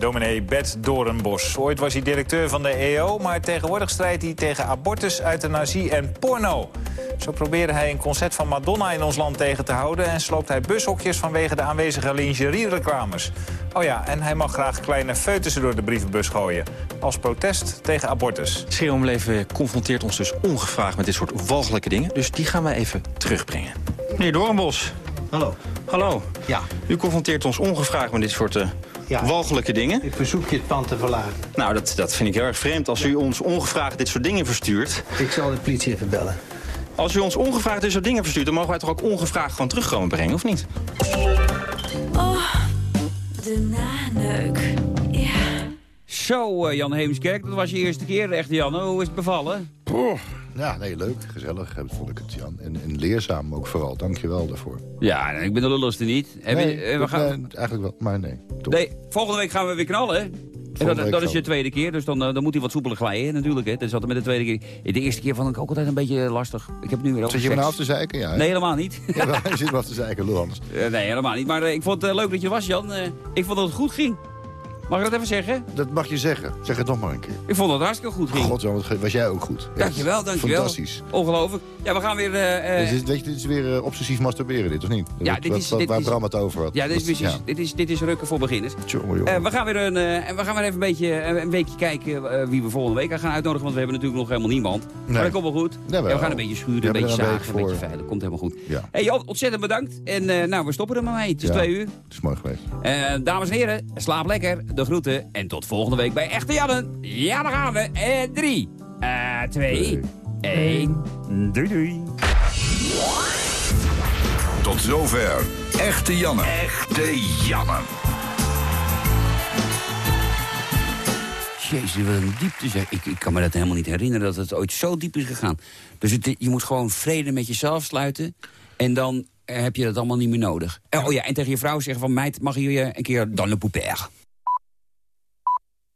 Dominee Bert Doornbos. Ooit was hij directeur van de EO, maar tegenwoordig strijdt hij tegen abortus, euthanasie en porno. Zo probeerde hij een concert van Madonna in ons land tegen te houden... en sloopt hij bushokjes vanwege de aanwezige lingerie-reclames. Oh ja, en hij mag graag kleine foetussen door de brievenbus gooien. Als protest tegen abortus. Scheeromleven confronteert ons dus ongevraagd met dit soort walgelijke dingen. Dus die gaan wij even terugbrengen. Meneer Doornbos. Hallo. Hallo. Ja. U confronteert ons ongevraagd met dit soort walgelijke dingen. Ik verzoek je het pand te verlaten. Nou, dat, dat vind ik heel erg vreemd als u ons ongevraagd dit soort dingen verstuurt. Ik zal de politie even bellen. Als u ons ongevraagd dit soort dingen verstuurt... dan mogen wij toch ook ongevraagd gewoon terugkomen brengen, of niet? Oh, de naneuk. Ja. Zo, eh, Jan Heemskerk, dat was je eerste keer, echt Jan. Hoe is het bevallen? Ja, nee, leuk, gezellig, eh, vond ik het, Jan. En, en leerzaam ook vooral, dank je wel daarvoor. Ja, ik ben de lulligste niet. Heb nee, je, eh, we gaan... nee, eigenlijk wel, maar nee. Toch. Nee, volgende week gaan we weer knallen, hè? En dat, dat is je tweede keer, dus dan, eh, dan moet hij wat soepeler glijden natuurlijk. Hè. Dat is altijd met de tweede keer. De eerste keer vond ik ook altijd een beetje lastig. Ik heb nu weer Zit je me nou af te zeiken? Ja? Nee, helemaal niet. Ja, je zit me af te zeiken, lul anders. Eh, nee, helemaal niet. Maar eh, ik vond het eh, leuk dat je was, Jan. Eh, ik vond dat het goed ging. Mag ik dat even zeggen? Dat mag je zeggen. Zeg het nog maar een keer. Ik vond dat het hartstikke goed ging. God, wat was jij ook goed. Dankjewel, dankjewel. Fantastisch. Ongelooflijk. Ja, we gaan weer... eh, eh, Dit is, weet je, dit is weer eh, obsessief masturberen, dit, of niet? Ja, Wat- dit is- wat- dit waar is- Bram het over had. Ja, dit is, dit is, dit is rukken voor beginners. Tjonge, jonge. We gaan weer een, we gaan weer even een, beetje, een weekje kijken wie we volgende week gaan uitnodigen. Want we hebben natuurlijk nog helemaal niemand. Maar dat komt wel goed. Ja, we gaan een beetje schuren, een beetje zagen, een beetje voor. veilig. Komt helemaal goed. Ja. Hey, Joop, ontzettend bedankt. En nou, we stoppen er maar mee. Het is twee uur. Het is mooi geweest. Dames en heren, slaap lekker. De groeten. En tot volgende week bij Echte Jannen. Ja, daar gaan we. En drie, eh, twee, één. Doei doei. Tot zover. Echte Janne. Echte Janne. Jezus, wat een diepte zeg. Ik, ik kan me dat helemaal niet herinneren dat het ooit zo diep is gegaan. Dus het, je moet gewoon vrede met jezelf sluiten. En dan eh, heb je dat allemaal niet meer nodig. Eh, oh ja, en tegen je vrouw zeggen van... meid, mag je je een keer dan le poupère?